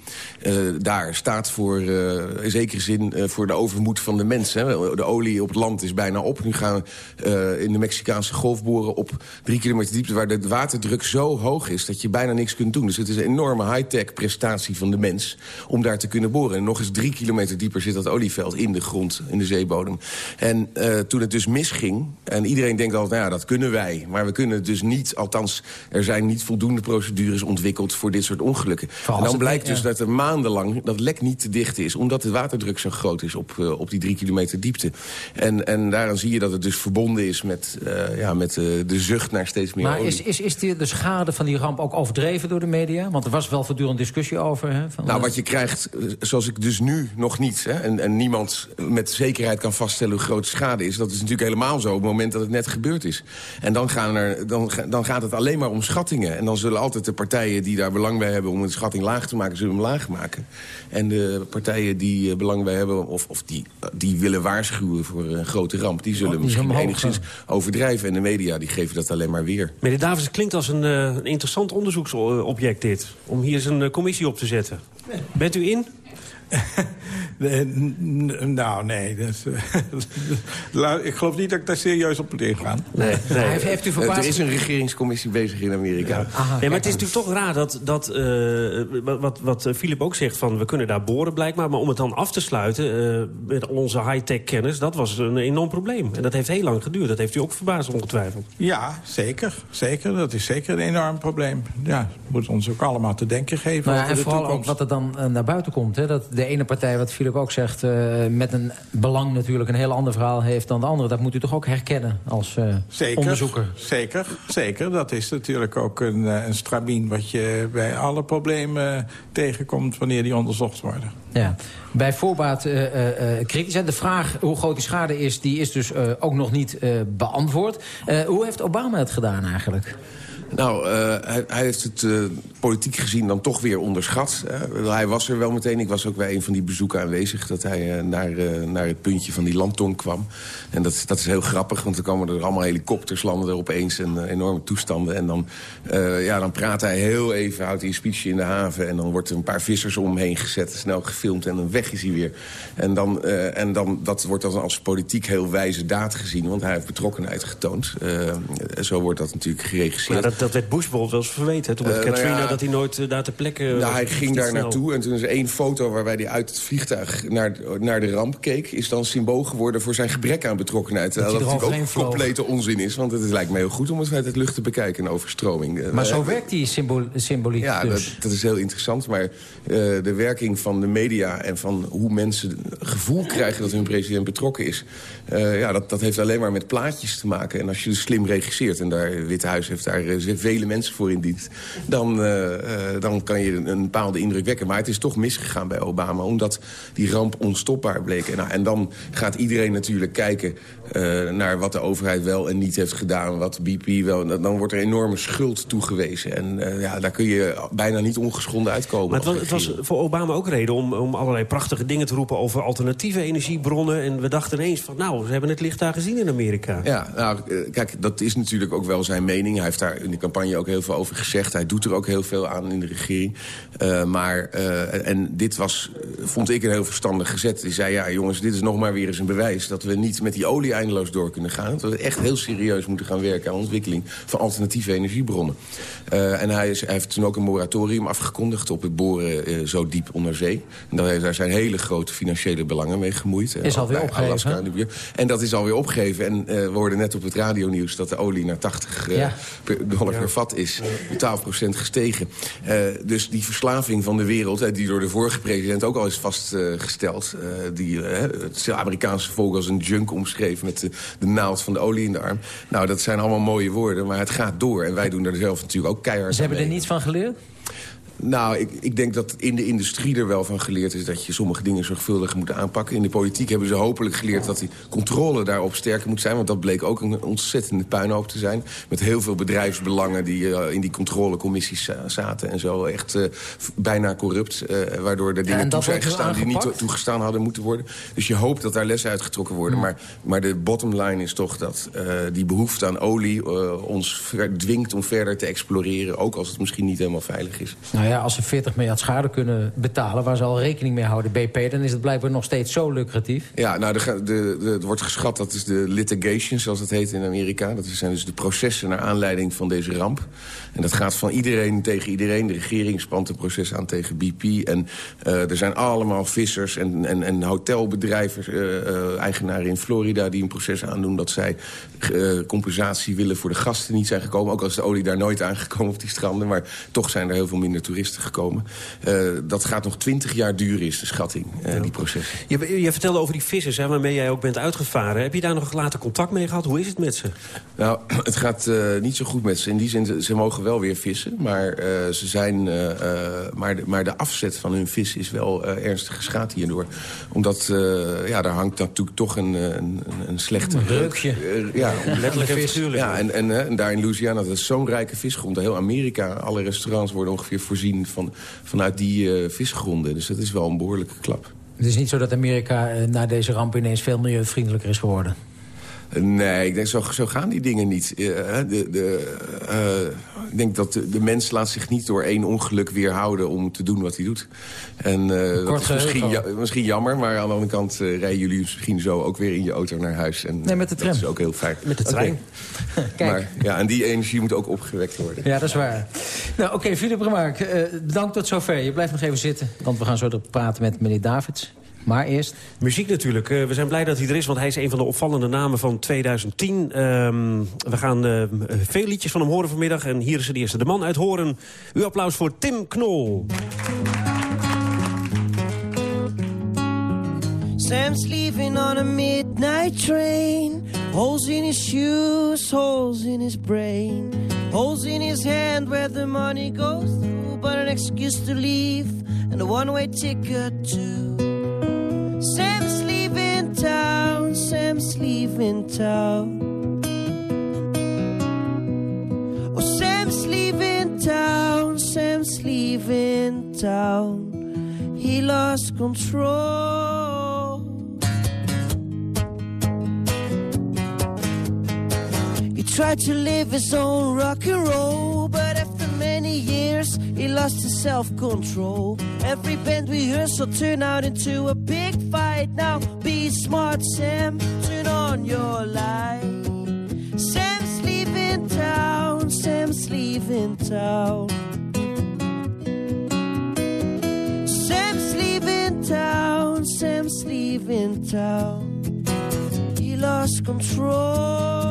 uh, daar staat voor, uh, in zekere zin voor de overmoed van de mensen. De olie op het land is bijna op. Nu gaan we in de Mexicaanse golf boren op drie kilometer diepte... waar de waterdruk zo hoog is dat je bijna niks kunt doen. Dus het is een enorme high-tech prestatie van de mens om daar te kunnen boren. En nog eens drie kilometer dieper zit dat olieveld in de grond, in de zeebodem. En toen het dus misging, en iedereen denkt altijd, nou ja, dat kunnen wij. Maar we kunnen dus niet, althans, er zijn niet voldoende procedures ontwikkeld voor dit soort ongelukken. en dan blijkt dus dat er maandenlang dat lek niet te dicht is. Omdat de waterdruk zo groot is op, uh, op die drie kilometer diepte. En, en daaraan zie je dat het dus verbonden is met, uh, ja, met uh, de zucht naar steeds meer maar olie. is, is, is de, de schade van die ramp ook overdreven door de media? Want er was wel voortdurend discussie over. Hè, van nou, wat je krijgt, zoals ik dus nu nog niet... Hè, en, en niemand met zekerheid kan vaststellen hoe groot de schade is... dat is natuurlijk helemaal zo op het moment dat het net gebeurd is. En dan, gaan er, dan, dan gaat het alleen maar om schattingen. En dan zullen altijd de partijen die daar belang bij hebben... om een schatting laag te maken, zullen hem laag maken. En de partijen die belang bij hebben... of, of die, die willen waarschuwen voor een grote ramp... die zullen Oh, die misschien enigszins gaan. overdrijven. En de media die geven dat alleen maar weer. Meneer Davids, het klinkt als een, eh, een interessant onderzoeksobject dit. Om hier eens een eh, commissie op te zetten. Bent u in? N- nou, nee. La- ik geloof niet dat ik daar serieus op moet ingaan. Nee, nee. Heeft, heeft u Er verbaasd... is een regeringscommissie bezig in Amerika. Nee, maar het is natuurlijk toch raar dat, dat eh, wat, wat eh, Philip ook zegt... van we kunnen daar boren blijkbaar... maar om het dan af te sluiten eh, met onze high-tech kennis... dat was een enorm probleem. En dat heeft heel lang geduurd. Dat heeft u ook verbaasd ongetwijfeld. Ja, zeker. Zeker. Dat is zeker een enorm probleem. Ja, het moet ons ook allemaal te denken geven Nou ja, over en de vooral ook toekomst. wat er dan eh, naar buiten komt. Hè? Dat de ene partij, wat Philip ook zegt... eh, met een belang natuurlijk een heel ander verhaal heeft dan de andere. Dat moet u toch ook herkennen als eh, Zeker, onderzoeker? Zeker, zeker. Dat is natuurlijk ook een, eh, een stramien... wat je bij alle problemen tegenkomt wanneer die onderzocht worden. Ja. Bij voorbaat kritisch. En de vraag hoe groot die schade is, die is dus ook nog niet beantwoord. Hoe heeft Obama het gedaan eigenlijk? Nou, uh, hij, hij, heeft het uh, politiek gezien dan toch weer onderschat. Hij was er wel meteen. Ik was ook bij een van die bezoeken aanwezig... dat hij naar, naar het puntje van die landtong kwam. En dat, dat is heel grappig, want dan komen er allemaal helikopters... landen er opeens en enorme toestanden. En dan, ja, dan praat hij heel even, houdt hij een speechje in de haven... en dan wordt er een paar vissers om hem heen gezet, snel gefilmd... en dan weg is hij weer. En, dan, en dan, dat wordt dan als politiek heel wijze daad gezien... want hij heeft betrokkenheid getoond. zo wordt dat natuurlijk geregisseerd. Dat, werd Bush bijvoorbeeld wel eens verweten. Toen met uh, Katrina nou ja, dat hij nooit uh, daar ter plekke... Nou, hij ging daar naartoe en toen is één foto waarbij hij uit het vliegtuig naar, naar de ramp keek... is dan symbool geworden voor zijn gebrek aan betrokkenheid. Dat, dat natuurlijk ook vloog. complete onzin is. Want het lijkt me heel goed om het vanuit het lucht te bekijken, een overstroming. Maar zo werkt die symbool, symboliek Ja, dus. dat, dat, is heel interessant. Maar uh, de werking van de media en van hoe mensen gevoel krijgen... dat hun president betrokken is... Uh, ja, dat, dat heeft alleen maar met plaatjes te maken. En als je dus slim regisseert... en daar, het Witte Huis heeft daar vele mensen voor in dienst... Dan, uh, uh, dan kan je een, bepaalde indruk wekken. Maar het is toch misgegaan bij Obama... omdat die ramp onstopbaar bleek. En, nou, en dan gaat iedereen natuurlijk kijken uh, naar wat de overheid wel en niet heeft gedaan... wat BP wel... Dan wordt er enorme schuld toegewezen. En ja, daar kun je bijna niet ongeschonden uitkomen. Maar het was, het was voor Obama ook reden om, om allerlei prachtige dingen te roepen... over alternatieve energiebronnen. En we dachten ineens van, nou, ze hebben het licht daar gezien in Amerika. Ja, nou, kijk, dat is natuurlijk ook wel zijn mening. Hij heeft daar campagne ook heel veel over gezegd. Hij doet er ook heel veel aan in de regering. Uh, maar, uh, en dit was, vond ik een heel verstandig gezet. Die zei, ja jongens, dit is nog maar weer eens een bewijs... dat we niet met die olie eindeloos door kunnen gaan. Dat we echt heel serieus moeten gaan werken aan ontwikkeling... van alternatieve energiebronnen. Uh, en hij, is, hij, heeft toen ook een moratorium afgekondigd... op het boren zo diep onder zee. En daar, daar zijn hele grote financiële belangen mee gemoeid. Is alweer opgegeven. Alaska, en dat is alweer opgegeven. En we hoorden net op het radionieuws dat de olie naar 80 ja. dollar per vat is. 12% gestegen. Uh, dus die verslaving van de wereld, uh, die door de vorige president ook al is vastgesteld... Uh, die het Amerikaanse volk als een junk omschreef met de, de, naald van de olie in de arm. Nou, dat zijn allemaal mooie woorden, maar het gaat door. En wij doen er zelf natuurlijk ook keihard Ze hebben er niets van geleerd? Nou, ik, ik denk dat in de industrie er wel van geleerd is... dat je sommige dingen zorgvuldig moet aanpakken. In de politiek hebben ze hopelijk geleerd dat die controle daarop sterker moet zijn. Want dat bleek ook een ontzettende puinhoop te zijn. Met heel veel bedrijfsbelangen die uh, in die controlecommissies zaten en zo. Echt uh, bijna corrupt. Uh, waardoor er dingen toe zijn gestaan die niet toegestaan hadden moeten worden. Dus je hoopt dat daar lessen uitgetrokken worden. Hmm. Maar, maar de bottom line is toch dat die behoefte aan olie... ons dwingt om verder te exploreren. Ook als het misschien niet helemaal veilig is. Nou ja, als ze 40 miljard schade kunnen betalen... waar ze al rekening mee houden, BP... dan is het blijkbaar nog steeds zo lucratief. Ja, nou, de, de, het wordt geschat, dat is de litigation, zoals het heet in Amerika. Dat zijn dus de processen naar aanleiding van deze ramp. En dat gaat van iedereen tegen iedereen. De regering spant een proces aan tegen BP. En uh, er zijn allemaal vissers en, en, en hotelbedrijven, uh, uh, eigenaren in Florida... die een proces aandoen dat zij compensatie willen voor de gasten niet zijn gekomen. Ook als de olie daar nooit aangekomen op die stranden. Maar toch zijn er heel veel minder toeristen gekomen. dat gaat nog twintig jaar duren, is de schatting, ja. die proces. Je, je, vertelde over die vissers hè, waarmee jij ook bent uitgevaren. Heb je daar nog later contact mee gehad? Hoe is het met ze? Nou, het gaat niet zo goed met ze. In die zin, ze mogen wel weer vissen. Maar, uh, ze zijn, uh, maar, de, maar de afzet van hun vis is wel uh, ernstig geschaad hierdoor. Omdat ja, daar hangt natuurlijk toch een, een, een slechte... Een reukje. ja, letterlijk vis. Ja, en, en, en daar in Louisiana, dat is zo'n rijke visgrond. Heel Amerika, alle restaurants worden ongeveer voorzien van, vanuit die visgronden. Dus dat is wel een behoorlijke klap. Het is niet zo dat Amerika na deze ramp ineens veel milieuvriendelijker is geworden? Nee, ik denk zo, zo gaan die dingen niet. Uh, de, de, uh, ik denk dat de, de, mens laat zich niet door één ongeluk weerhouden om te doen wat hij doet. En uh, dat is misschien, ja, misschien jammer, maar aan de andere kant rijden jullie misschien zo ook weer in je auto naar huis. En, nee, met de tram. Dat is ook heel fijn. Met de trein. Kijk. Maar, ja, en die energie moet ook opgewekt worden. Ja, dat is waar. Nou, oké, okay, Philip Remark, bedankt tot zover. Je blijft nog even zitten, want we gaan zo praten met meneer Davids. Maar eerst... Muziek natuurlijk. Uh, we zijn blij dat hij er is, want hij is een van de opvallende namen van 2010. Um, we gaan uh, veel liedjes van hem horen vanmiddag. En hier is de eerste. De man uit Horen. Uw applaus voor Tim Knol. Sam's leaving on a midnight train. Holes in his shoes, holes in his brain. Holes in his hand where the money goes through. But an excuse to leave and a one-way ticket to... Sam's leaving town. Oh, Sam's leaving town, Sam's leaving town. He lost control. He tried to live his own rock and roll, but after many years, he lost his self-control. Every band rehearsal turned out into a big fight. Now be smart, Sam. On your light. Sam's leaving town. Sam's leaving town. Sam's leaving town. Sam's leaving town. He lost control.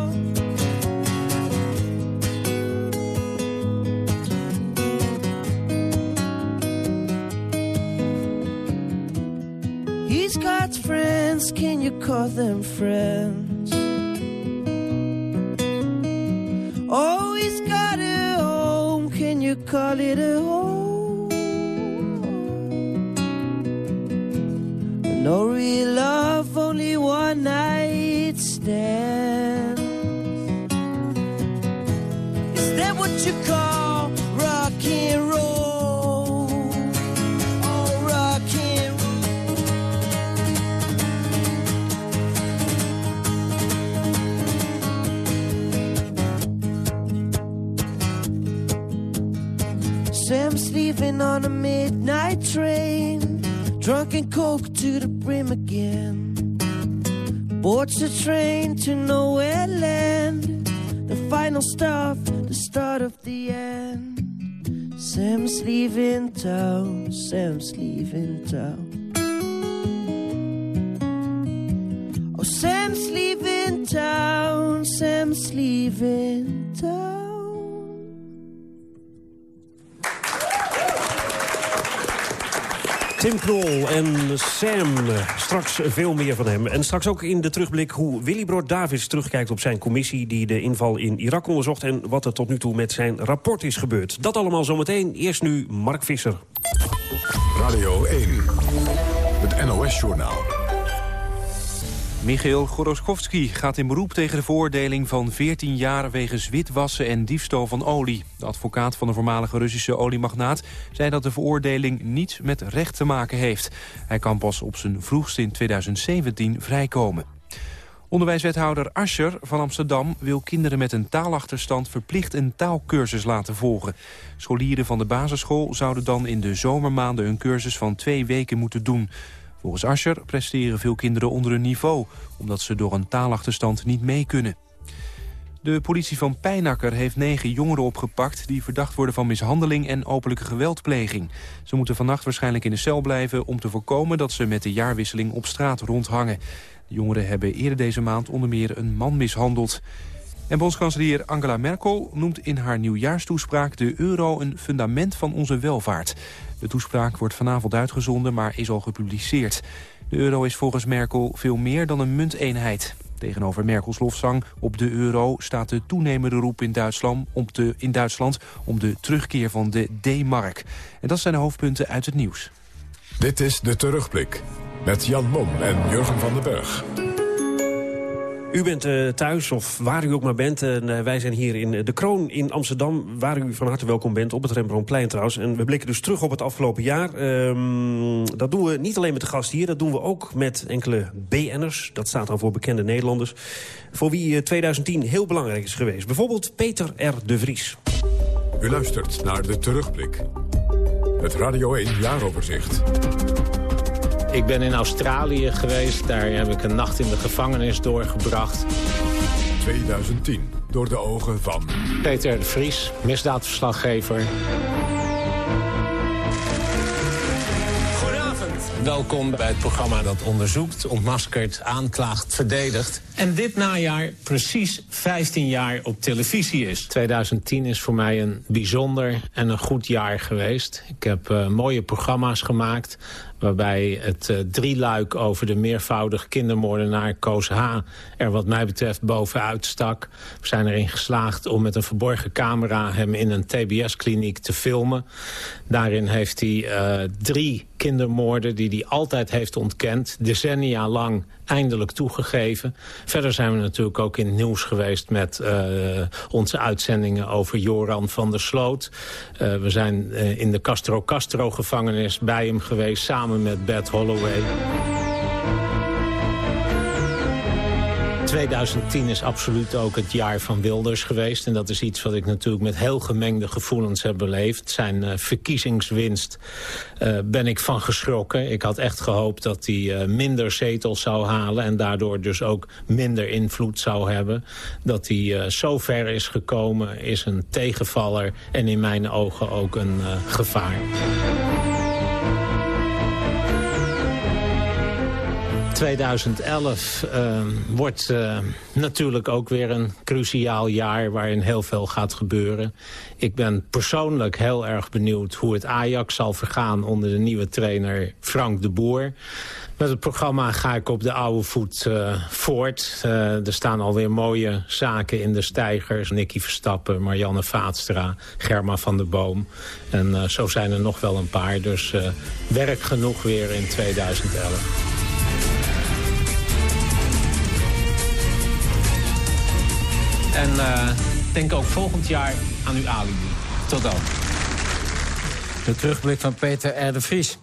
Friends, can you call them friends? Oh, he's got a home, can you call it a home? No real love, only one night stand. Is that what you call leaving on a midnight train, drunk and coke to the brim again. Boards the train to nowhere land, the final stop, the start of the end. Sam's leaving town, Sam's leaving town. Oh, Sam's leaving town, Sam's leaving Tim Knol en Sam. Straks veel meer van hem. En straks ook in de terugblik hoe Willy Brood Davids terugkijkt op zijn commissie... die de inval in Irak onderzocht en wat er tot nu toe met zijn rapport is gebeurd. Dat allemaal zometeen. Eerst nu Mark Visser. Radio 1, het NOS-journaal. Michail Goroskovsky gaat in beroep tegen de veroordeling van 14 jaar wegens witwassen en diefstal van olie. De advocaat van de voormalige Russische oliemagnaat zei dat de veroordeling niets met recht te maken heeft. Hij kan pas op zijn vroegst in 2017 vrijkomen. Onderwijswethouder Ascher van Amsterdam wil kinderen met een taalachterstand verplicht een taalkursus laten volgen. Scholieren van de basisschool zouden dan in de zomermaanden een cursus van twee weken moeten doen. Volgens Ascher presteren veel kinderen onder hun niveau... omdat ze door een taalachterstand niet mee kunnen. De politie van Pijnakker heeft negen jongeren opgepakt... die verdacht worden van mishandeling en openlijke geweldpleging. Ze moeten vannacht waarschijnlijk in de cel blijven... om te voorkomen dat ze met de jaarwisseling op straat rondhangen. De jongeren hebben eerder deze maand onder meer een man mishandeld. En bondskanselier Angela Merkel noemt in haar nieuwjaarstoespraak... de euro een fundament van onze welvaart. De toespraak wordt vanavond uitgezonden, maar is al gepubliceerd. De euro is volgens Merkel veel meer dan een munteenheid. Tegenover Merkels lofzang op de euro staat de toenemende roep in Duitsland om, de, in Duitsland om de terugkeer van de D-mark. En dat zijn de hoofdpunten uit het nieuws. Dit is De Terugblik met Jan Mom en Jurgen van den Berg. U bent uh, thuis, of waar u ook maar bent. En uh, wij zijn hier in De Kroon in Amsterdam... waar u van harte welkom bent, op het Rembrandtplein trouwens. En we blikken dus terug op het afgelopen jaar. Um, dat doen we niet alleen met de gast hier... dat doen we ook met enkele BN'ers. Dat staat dan voor bekende Nederlanders. Voor wie uh, 2010 heel belangrijk is geweest. Bijvoorbeeld Peter R. de Vries. U luistert naar De Terugblik. Het Radio 1 Jaaroverzicht. Ik ben in Australië geweest. Daar heb ik een nacht in de gevangenis doorgebracht. 2010, door de ogen van... Peter de Vries, misdaadverslaggever. Goedenavond. Welkom bij het programma dat onderzoekt, ontmaskert, aanklaagt, verdedigt. En dit najaar precies 15 jaar op televisie is. 2010 is voor mij een bijzonder en een goed jaar geweest. Ik heb uh, mooie programma's gemaakt waarbij het uh, drieluik over de meervoudig kindermoordenaar Koos H. er wat mij betreft bovenuit stak. We zijn erin geslaagd om met een verborgen camera hem in een TBS-kliniek te filmen. Daarin heeft hij uh, drie kindermoorden die hij altijd heeft ontkend, decennia lang eindelijk toegegeven. Verder zijn we natuurlijk ook in het nieuws geweest met uh, onze uitzendingen over Joran van der Sloot. Uh, we zijn uh, in de Castro Castro gevangenis bij hem geweest samen met Beth Holloway. 2010 is absoluut ook het jaar van Wilders geweest. En dat is iets wat ik natuurlijk met heel gemengde gevoelens heb beleefd. Zijn uh, verkiezingswinst uh, ben ik van geschrokken. Ik had echt gehoopt dat hij uh, minder zetels zou halen... en daardoor dus ook minder invloed zou hebben. Dat hij zo ver is gekomen is een tegenvaller... en in mijn ogen ook een gevaar. 2011 uh, wordt uh, natuurlijk ook weer een cruciaal jaar waarin heel veel gaat gebeuren. Ik ben persoonlijk heel erg benieuwd hoe het Ajax zal vergaan onder de nieuwe trainer Frank de Boer. Met het programma ga ik op de oude voet uh, voort. Uh, er staan alweer mooie zaken in de stijgers. Nicky Verstappen, Marianne Vaatstra, Germa van der Boom. En zo zijn er nog wel een paar. Dus werk genoeg weer in 2011. En uh, denk ook volgend jaar aan uw alibi. Tot dan. De terugblik van Peter R. de Vries.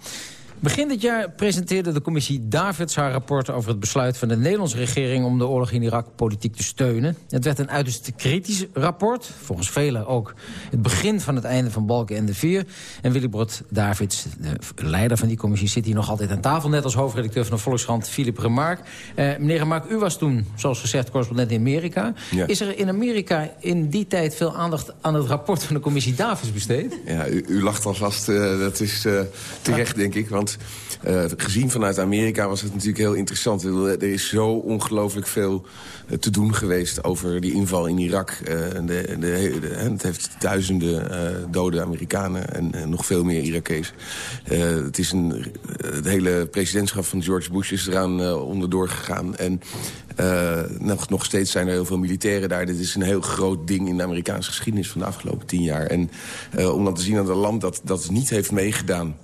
Begin dit jaar presenteerde de commissie Davids haar rapport over het besluit van de Nederlandse regering om de oorlog in Irak politiek te steunen. Het werd een uiterst kritisch rapport, volgens velen ook het begin van het einde van Balken en de Vier. En Willy Brod Davids, de leider van die commissie, zit hier nog altijd aan tafel, net als hoofdredacteur van de Volkskrant, Philip Remarque. Uh, meneer Remarque, u was toen, zoals gezegd, correspondent in Amerika. Ja. Is er in Amerika in die tijd veel aandacht aan het rapport van de commissie Davids besteed? Ja, u, u lacht alvast, uh, dat is uh, terecht, denk ik, want Uh, gezien vanuit Amerika was het natuurlijk heel interessant. Er is zo ongelooflijk veel te doen geweest over die inval in Irak. Uh, de, de, het heeft duizenden uh, dode Amerikanen en, nog veel meer Irakees. het, is een, het hele presidentschap van George Bush is eraan onderdoor gegaan. En nog, nog steeds zijn er heel veel militairen daar. Dit is een heel groot ding in de Amerikaanse geschiedenis van de afgelopen tien jaar. En om dan te zien dat een land dat, dat niet heeft meegedaan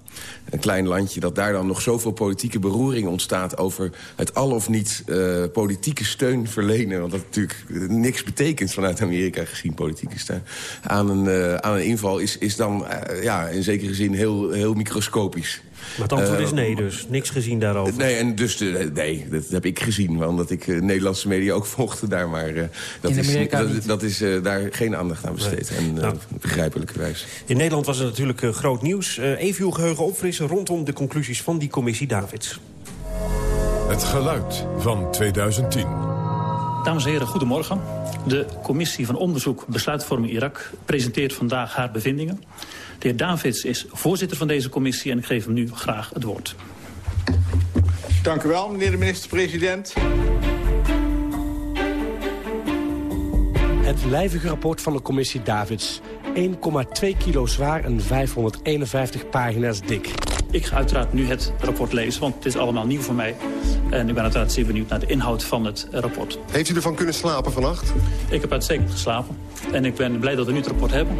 een klein landje... dat daar dan nog zoveel politieke beroering ontstaat... over het al of niet uh, politieke steun verlenen. Want dat natuurlijk niks betekent vanuit Amerika gezien politieke steun. Aan een, uh, aan een inval is, is dan uh, ja, in zekere zin heel, heel microscopisch. Maar het antwoord is nee dus. Niks gezien daarover. Nee, en dus, nee, dat heb ik gezien. Omdat ik uh, Nederlandse media ook volgde daar. Maar uh, dat, is, dat, dat, is uh, daar geen aandacht aan besteed. Nee. En nou, begrijpelijkerwijs. In Nederland was het natuurlijk groot nieuws. even uw geheugen opfrissen rondom de conclusies van die commissie Davids. Het geluid van 2010. Dames en heren, goedemorgen. De commissie van onderzoek Besluitvorming Irak presenteert vandaag haar bevindingen. De heer Davids is voorzitter van deze commissie en ik geef hem nu graag het woord. Dank u wel, meneer de minister-president. Het lijvige rapport van de commissie Davids. 1,2 kilo zwaar en 551 pagina's dik. Ik ga uiteraard nu het rapport lezen, want het is allemaal nieuw voor mij. En ik ben uiteraard zeer benieuwd naar de inhoud van het rapport. Heeft u ervan kunnen slapen vannacht? Ik heb uitstekend geslapen. En ik ben blij dat we nu het rapport hebben.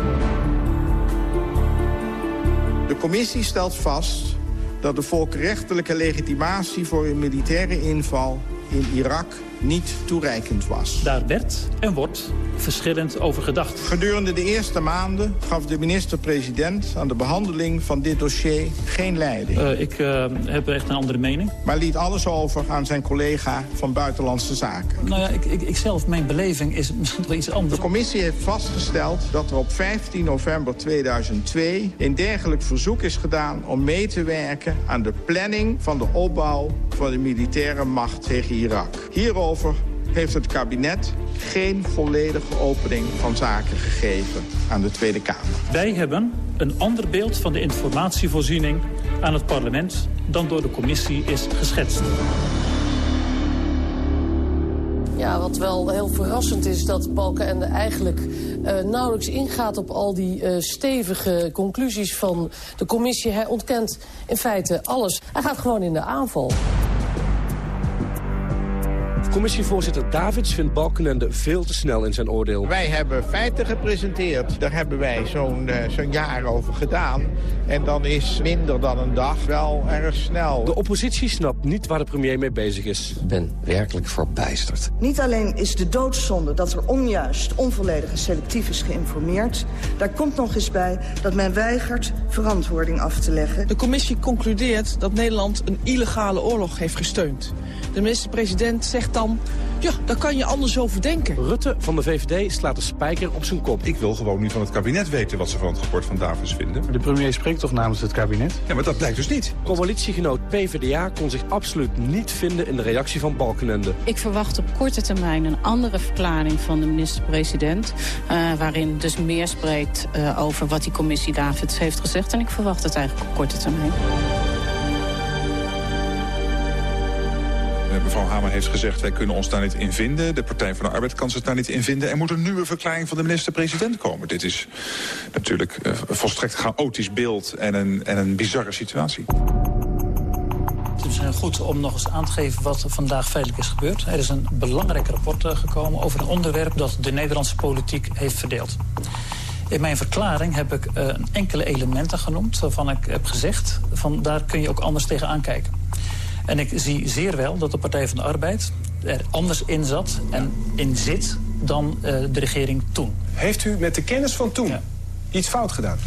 Commissie stelt vast dat de volkrechtelijke legitimatie voor een militaire inval in Irak niet toereikend was. Daar werd en wordt verschillend over gedacht. Gedurende de eerste maanden gaf de minister-president aan de behandeling van dit dossier geen leiding. Uh, ik uh, heb echt een andere mening. Maar liet alles over aan zijn collega van Buitenlandse Zaken. Nou ja, ik, ik, ik zelf, mijn beleving is misschien wel iets anders. De commissie heeft vastgesteld dat er op 15 november 2002 een dergelijk verzoek is gedaan om mee te werken aan de planning van de opbouw van de militaire macht tegen Irak. Hierover heeft het kabinet geen volledige opening van zaken gegeven aan de Tweede Kamer. Wij hebben een ander beeld van de informatievoorziening aan het parlement dan door de commissie is geschetst. Ja, wat wel heel verrassend is dat Balkenende eigenlijk uh, nauwelijks ingaat op al die uh, stevige conclusies van de commissie. Hij ontkent in feite alles. Hij gaat gewoon in de aanval. Commissievoorzitter Davids vindt Balkenende veel te snel in zijn oordeel. Wij hebben feiten gepresenteerd. Daar hebben wij zo'n uh, zo'n jaar over gedaan. En dan is minder dan een dag wel erg snel. De oppositie snapt niet waar de premier mee bezig is. Ik ben werkelijk verbijsterd. Niet alleen is de doodzonde dat er onjuist, onvolledig en selectief is geïnformeerd. Daar komt nog eens bij dat men weigert verantwoording af te leggen. De commissie concludeert dat Nederland een illegale oorlog heeft gesteund. De minister-president zegt dan... ja, daar kan je anders over denken. Rutte van de VVD slaat de spijker op zijn kop. Ik wil gewoon nu van het kabinet weten wat ze van het rapport van Davids vinden. De premier spreekt toch namens het kabinet? Ja, maar dat blijkt dus niet. Coalitiegenoot PvdA kon zich absoluut niet vinden in de reactie van Balkenende. Ik verwacht op korte termijn een andere verklaring van de minister-president... Uh, waarin dus meer spreekt uh, over wat die commissie Davids heeft gezegd. En ik verwacht het eigenlijk op korte termijn. Mevrouw Hamer heeft gezegd, wij kunnen ons daar niet in vinden. De Partij van de Arbeid kan zich daar niet in vinden. Er moet een nieuwe verklaring van de minister-president komen. Dit is natuurlijk een volstrekt chaotisch beeld en een, en een bizarre situatie. Het is goed om nog eens aan te geven wat vandaag feitelijk is gebeurd. Er is een belangrijk rapport gekomen over een onderwerp dat de Nederlandse politiek heeft verdeeld. In mijn verklaring heb ik enkele elementen genoemd waarvan ik heb gezegd... van daar kun je ook anders tegen aankijken. En ik zie zeer wel dat de Partij van de Arbeid er anders in zat en in zit dan uh, de regering toen. Heeft u met de kennis van toen ja. iets fout gedaan?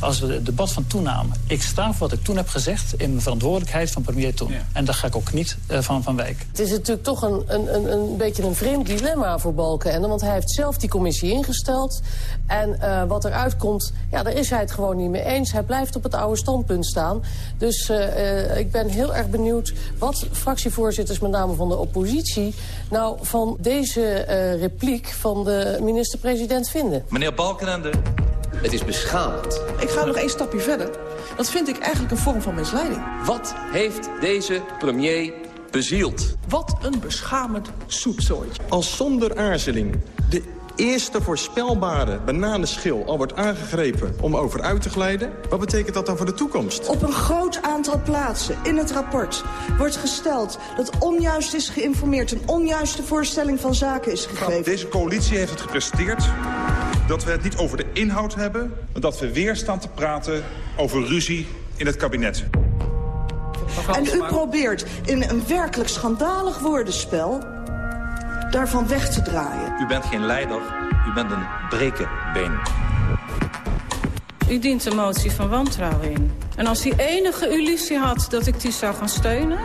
Als we het debat van toen namen. Ik sta voor wat ik toen heb gezegd in mijn verantwoordelijkheid van premier toen. Ja. En daar ga ik ook niet uh, van, van wijken. Het is natuurlijk toch een, een, een beetje een vreemd dilemma voor Balkenende. Want hij heeft zelf die commissie ingesteld. En uh, wat eruit komt, ja, daar is hij het gewoon niet mee eens. Hij blijft op het oude standpunt staan. Dus uh, ik ben heel erg benieuwd wat fractievoorzitters, met name van de oppositie... nou van deze repliek van de minister-president vinden. Meneer Balkenende, het is beschamend. Ik ga nog één stapje verder. Dat vind ik eigenlijk een vorm van misleiding. Wat heeft deze premier bezield? Wat een beschamend soepzooitje. Als zonder aarzeling de eerste voorspelbare bananenschil al wordt aangegrepen om over uit te glijden... wat betekent dat dan voor de toekomst? Op een groot aantal plaatsen in het rapport wordt gesteld... dat onjuist is geïnformeerd, een onjuiste voorstelling van zaken is gegeven. Deze coalitie heeft het gepresteerd dat we het niet over de inhoud hebben... maar dat we weer staan te praten over ruzie in het kabinet. En u probeert in een werkelijk schandalig woordenspel daarvan weg te draaien. U bent geen leider, u bent een brekenbeen. U dient een motie van wantrouwen in. En als u enige illusie had dat ik die zou gaan steunen...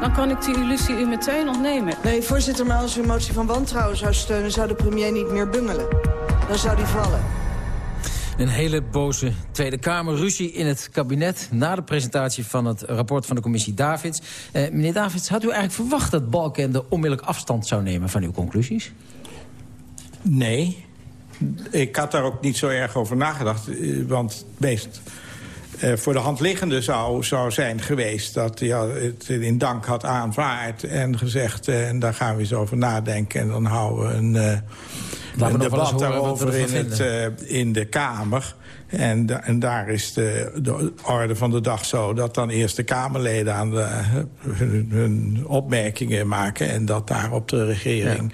dan kan ik die illusie u meteen ontnemen. Nee, voorzitter, maar als u een motie van wantrouwen zou steunen... zou de premier niet meer bungelen. Dan zou die vallen. Een hele boze Tweede Kamer. Ruzie in het kabinet na de presentatie van het rapport van de commissie Davids. Eh, meneer Davids, had u eigenlijk verwacht dat Balkenende onmiddellijk afstand zou nemen van uw conclusies? Nee. Ik had daar ook niet zo erg over nagedacht. eh, Want het meest eh, voor de hand liggende zou, zou zijn geweest... dat hij ja, het in dank had aanvaard en gezegd... eh, en daar gaan we eens over nadenken en dan houden we een, eh, Laten een debat daarover in, het, eh, in de Kamer. En, da- en daar is de, de orde van de dag zo... dat dan eerst de Kamerleden aan de, hun, hun opmerkingen maken... en dat daarop de regering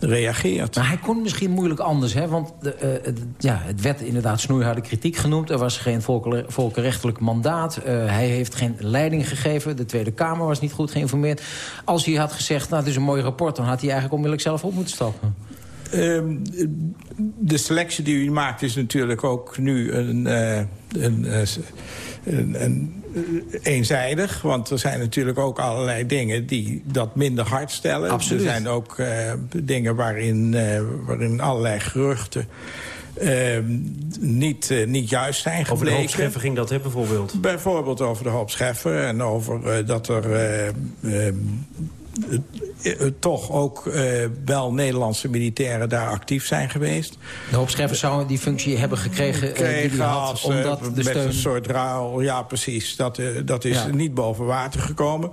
reageert. Maar hij kon misschien moeilijk anders, hè? want de, eh, het- ja, het werd inderdaad snoeiharde kritiek genoemd. Er was geen volkenrechtelijk mandaat. Eh, hij heeft geen leiding gegeven. De Tweede Kamer was niet goed geïnformeerd. Als hij had gezegd, nou, het is een mooi rapport... dan had hij eigenlijk onmiddellijk zelf op moeten stappen. Ehm, de selectie die u maakt is natuurlijk ook nu een, eh, een, eh, een, een, eh, eenzijdig. Want er zijn natuurlijk ook allerlei dingen die dat minder hard stellen. Absoluut. Er zijn ook dingen waarin, waarin allerlei geruchten... ehm, niet, niet juist zijn Over de gebleken. hoop Scheffer ging dat, hè, bijvoorbeeld. Bijvoorbeeld over de hoop Scheffer en over dat er eh, eh, toch ook eh, wel Nederlandse militairen daar actief zijn geweest. De hoop schrijvers zouden die functie hebben gekregen eh, die hij had... als, omdat de met steun... een soort ruil, ja precies, dat, dat is Ja. niet boven water gekomen.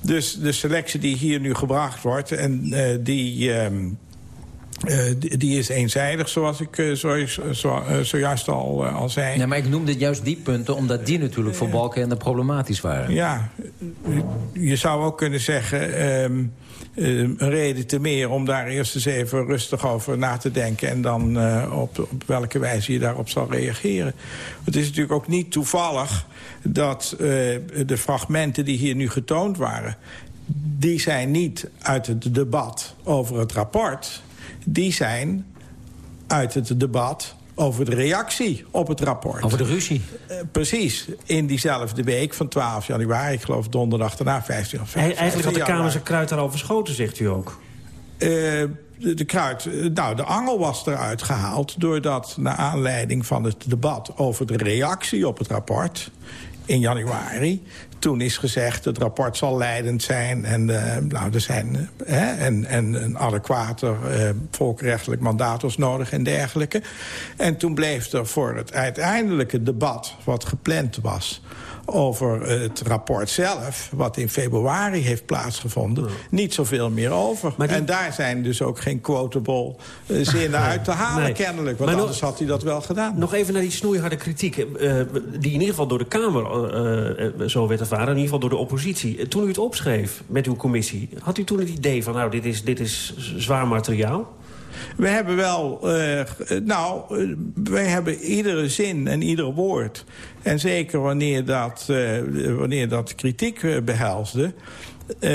Dus de selectie die hier nu gebracht wordt... en eh, die... ehm, eh, die die is eenzijdig, zoals ik zo, zo, zojuist al, al zei. Ja, maar ik noemde juist die punten, omdat die natuurlijk voor Balkenende problematisch waren. Ja, je zou ook kunnen zeggen... ehm, eh, een reden te meer om daar eerst eens even rustig over na te denken... en dan eh, op, op welke wijze je daarop zal reageren. Het is natuurlijk ook niet toevallig dat eh, de fragmenten die hier nu getoond waren... die zijn niet uit het debat over het rapport. Die zijn uit het debat over de reactie op het rapport. Over de ruzie. Eh, precies, in diezelfde week van 12 januari, ik geloof donderdag daarna, 15 of 15 Hij, eigenlijk had de Kamer zijn kruid al verschoten, zegt u ook. Eh, de, de kruid, eh, nou, de angel was eruit gehaald... doordat naar aanleiding van het debat over de reactie op het rapport... in januari, toen is gezegd... het rapport zal leidend zijn en, eh, nou, er zijn, eh, hè, en, en een adequater eh, volkrechtelijk mandaat was nodig en dergelijke. En toen bleef er voor het uiteindelijke debat wat gepland was over het rapport zelf, wat in februari heeft plaatsgevonden, niet zoveel meer over. En daar zijn dus ook geen quotable eh, zinnen uit te halen, Nee. kennelijk. Want Maar nog- anders had hij dat wel gedaan. Nog even naar die snoeiharde kritiek... eh, die in ieder geval door de Kamer eh, zo werd ervaren... in ieder geval door de oppositie. Toen u het opschreef met uw commissie... had u toen het idee van, nou, dit is, dit is zwaar materiaal? We hebben wel, eh, nou, eh, wij hebben iedere zin en ieder woord. En zeker wanneer dat, eh, wanneer dat kritiek eh, behelsde... eh,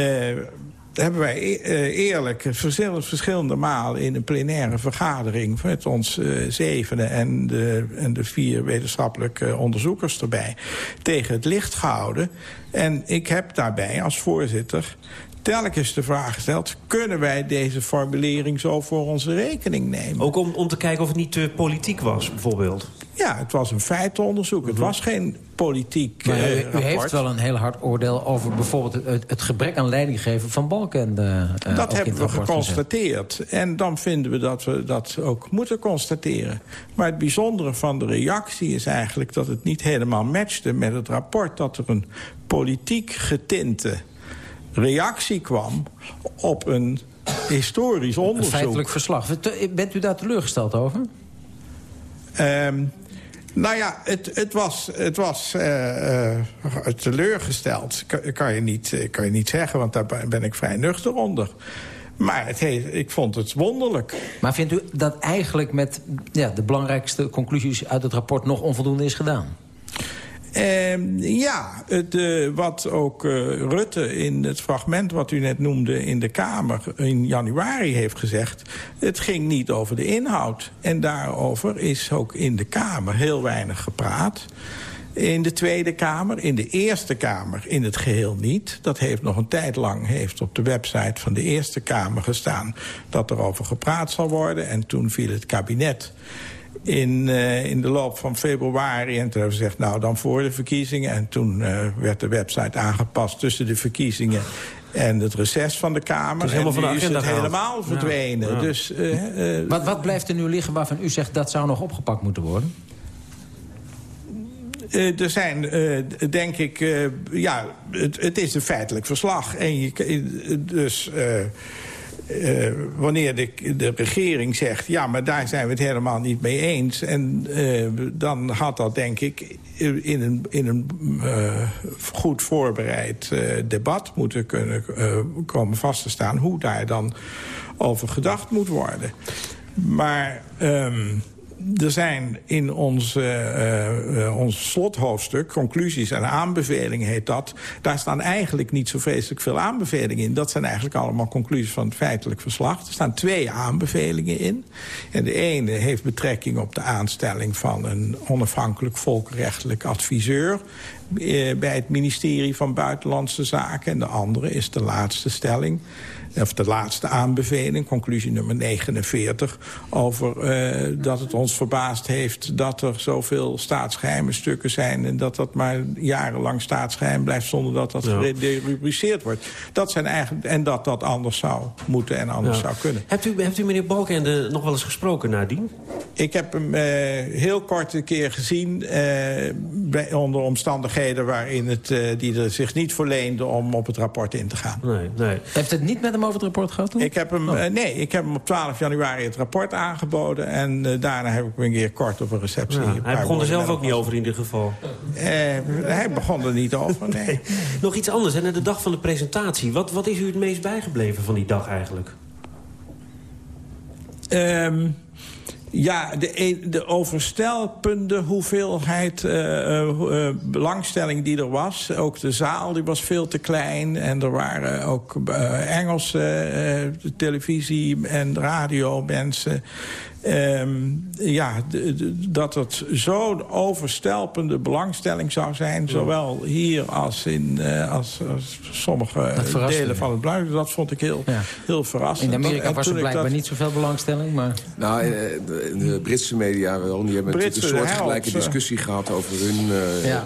hebben wij eerlijk verschillende, verschillende malen in een plenaire vergadering... met ons zevenen en de, en de vier wetenschappelijke onderzoekers erbij... tegen het licht gehouden. En ik heb daarbij als voorzitter telkens de vraag gesteld... kunnen wij deze formulering zo voor onze rekening nemen? Ook om, om te kijken of het niet te politiek was, bijvoorbeeld? Ja, het was een feitenonderzoek. Het was geen politiek Maar u, eh, u rapport. heeft wel een heel hard oordeel over bijvoorbeeld het, het gebrek aan leidinggeven van Balken. eh, Dat hebben we geconstateerd. En dan vinden we dat we dat ook moeten constateren. Maar het bijzondere van de reactie is eigenlijk dat het niet helemaal matchte met het rapport. Dat er een politiek getinte reactie kwam op een historisch Een onderzoek. feitelijk verslag. Bent u daar teleurgesteld over? Ehm, nou ja, het, het was, het was eh, eh, teleurgesteld. Kan, kan, je niet, eh, kan je niet zeggen, want daar ben ik vrij nuchter onder. Maar het ik vond het wonderlijk. Maar vindt u dat eigenlijk met ja, de belangrijkste conclusies uit het rapport nog onvoldoende is gedaan? Ehm, ja, het, eh, wat ook eh, Rutte in het fragment wat u net noemde in de Kamer in januari heeft gezegd... het ging niet over de inhoud. En daarover is ook in de Kamer heel weinig gepraat. In de Tweede Kamer, in de Eerste Kamer in het geheel niet. Dat heeft nog een tijd lang heeft op de website van de Eerste Kamer gestaan... dat er over gepraat zal worden. En toen viel het kabinet in, eh, in de loop van februari. En toen hebben we gezegd, nou dan voor de verkiezingen. En toen eh, werd de website aangepast tussen de verkiezingen... en het reces van de Kamer. Het is helemaal en van de is agenda het helemaal verdwenen. Ja, ja. Dus, eh, eh, Wat, wat blijft er nu liggen waarvan u zegt dat zou nog opgepakt moeten worden? Eh, er zijn, eh, denk ik, eh, ja, het, het is een feitelijk verslag. En je, eh, dus eh, wanneer de, de regering zegt... ja, maar daar zijn we het helemaal niet mee eens... en eh, dan had dat, denk ik, in een, in een eh, goed voorbereid debat moeten kunnen komen vast te staan... hoe daar dan over gedacht moet worden. Maar... ehm, er zijn in ons, eh, ons slothoofdstuk, conclusies en aanbevelingen heet dat... daar staan eigenlijk niet zo vreselijk veel aanbevelingen in. Dat zijn eigenlijk allemaal conclusies van het feitelijk verslag. Er staan twee aanbevelingen in. En de ene heeft betrekking op de aanstelling van een onafhankelijk volkrechtelijk adviseur... bij het ministerie van Buitenlandse Zaken. En de andere is de laatste stelling of de laatste aanbeveling, conclusie nummer 49... over eh, dat het ons verbaasd heeft dat er zoveel staatsgeheime stukken zijn... en dat dat maar jarenlang staatsgeheim blijft zonder dat dat Ja. gerubriceerd wordt. Dat zijn eigenlijk, en dat dat anders zou moeten en anders Ja. zou kunnen. Hebt u, hebt u meneer Balkende nog wel eens gesproken nadien? Ik heb hem eh, heel kort een keer gezien... eh, bij, onder omstandigheden waarin het, eh, die er zich niet verleende om op het rapport in te gaan. Nee, nee. Heeft het niet met hem over het rapport gehad? dan? Ik heb hem, Oh. eh, nee, ik heb hem op 12 januari het rapport aangeboden... en eh, daarna heb ik hem een keer kort op een receptie... Ja, hij begon er zelf ook niet over in ieder geval. Eh, hij begon er niet over, nee. Nog iets anders, en de dag van de presentatie. Wat, wat is u het meest bijgebleven van die dag eigenlijk? Ehm, ja, de, de overstelpende hoeveelheid eh, eh, eh, belangstelling die er was. Ook de zaal die was veel te klein. En er waren ook Engelse televisie- en radiomensen. Ehm, ja, dat het zo'n overstelpende belangstelling zou zijn... zowel hier als in eh, als, als sommige delen me. van het buiten. Dat vond ik heel, Ja. heel verrassend. In Amerika En was toen er ik blijkbaar dat- niet zoveel belangstelling, maar... Nou, eh, de, de Britse media wel. Die hebben natuurlijk een soortgelijke discussie gahad over hun eh, Ja.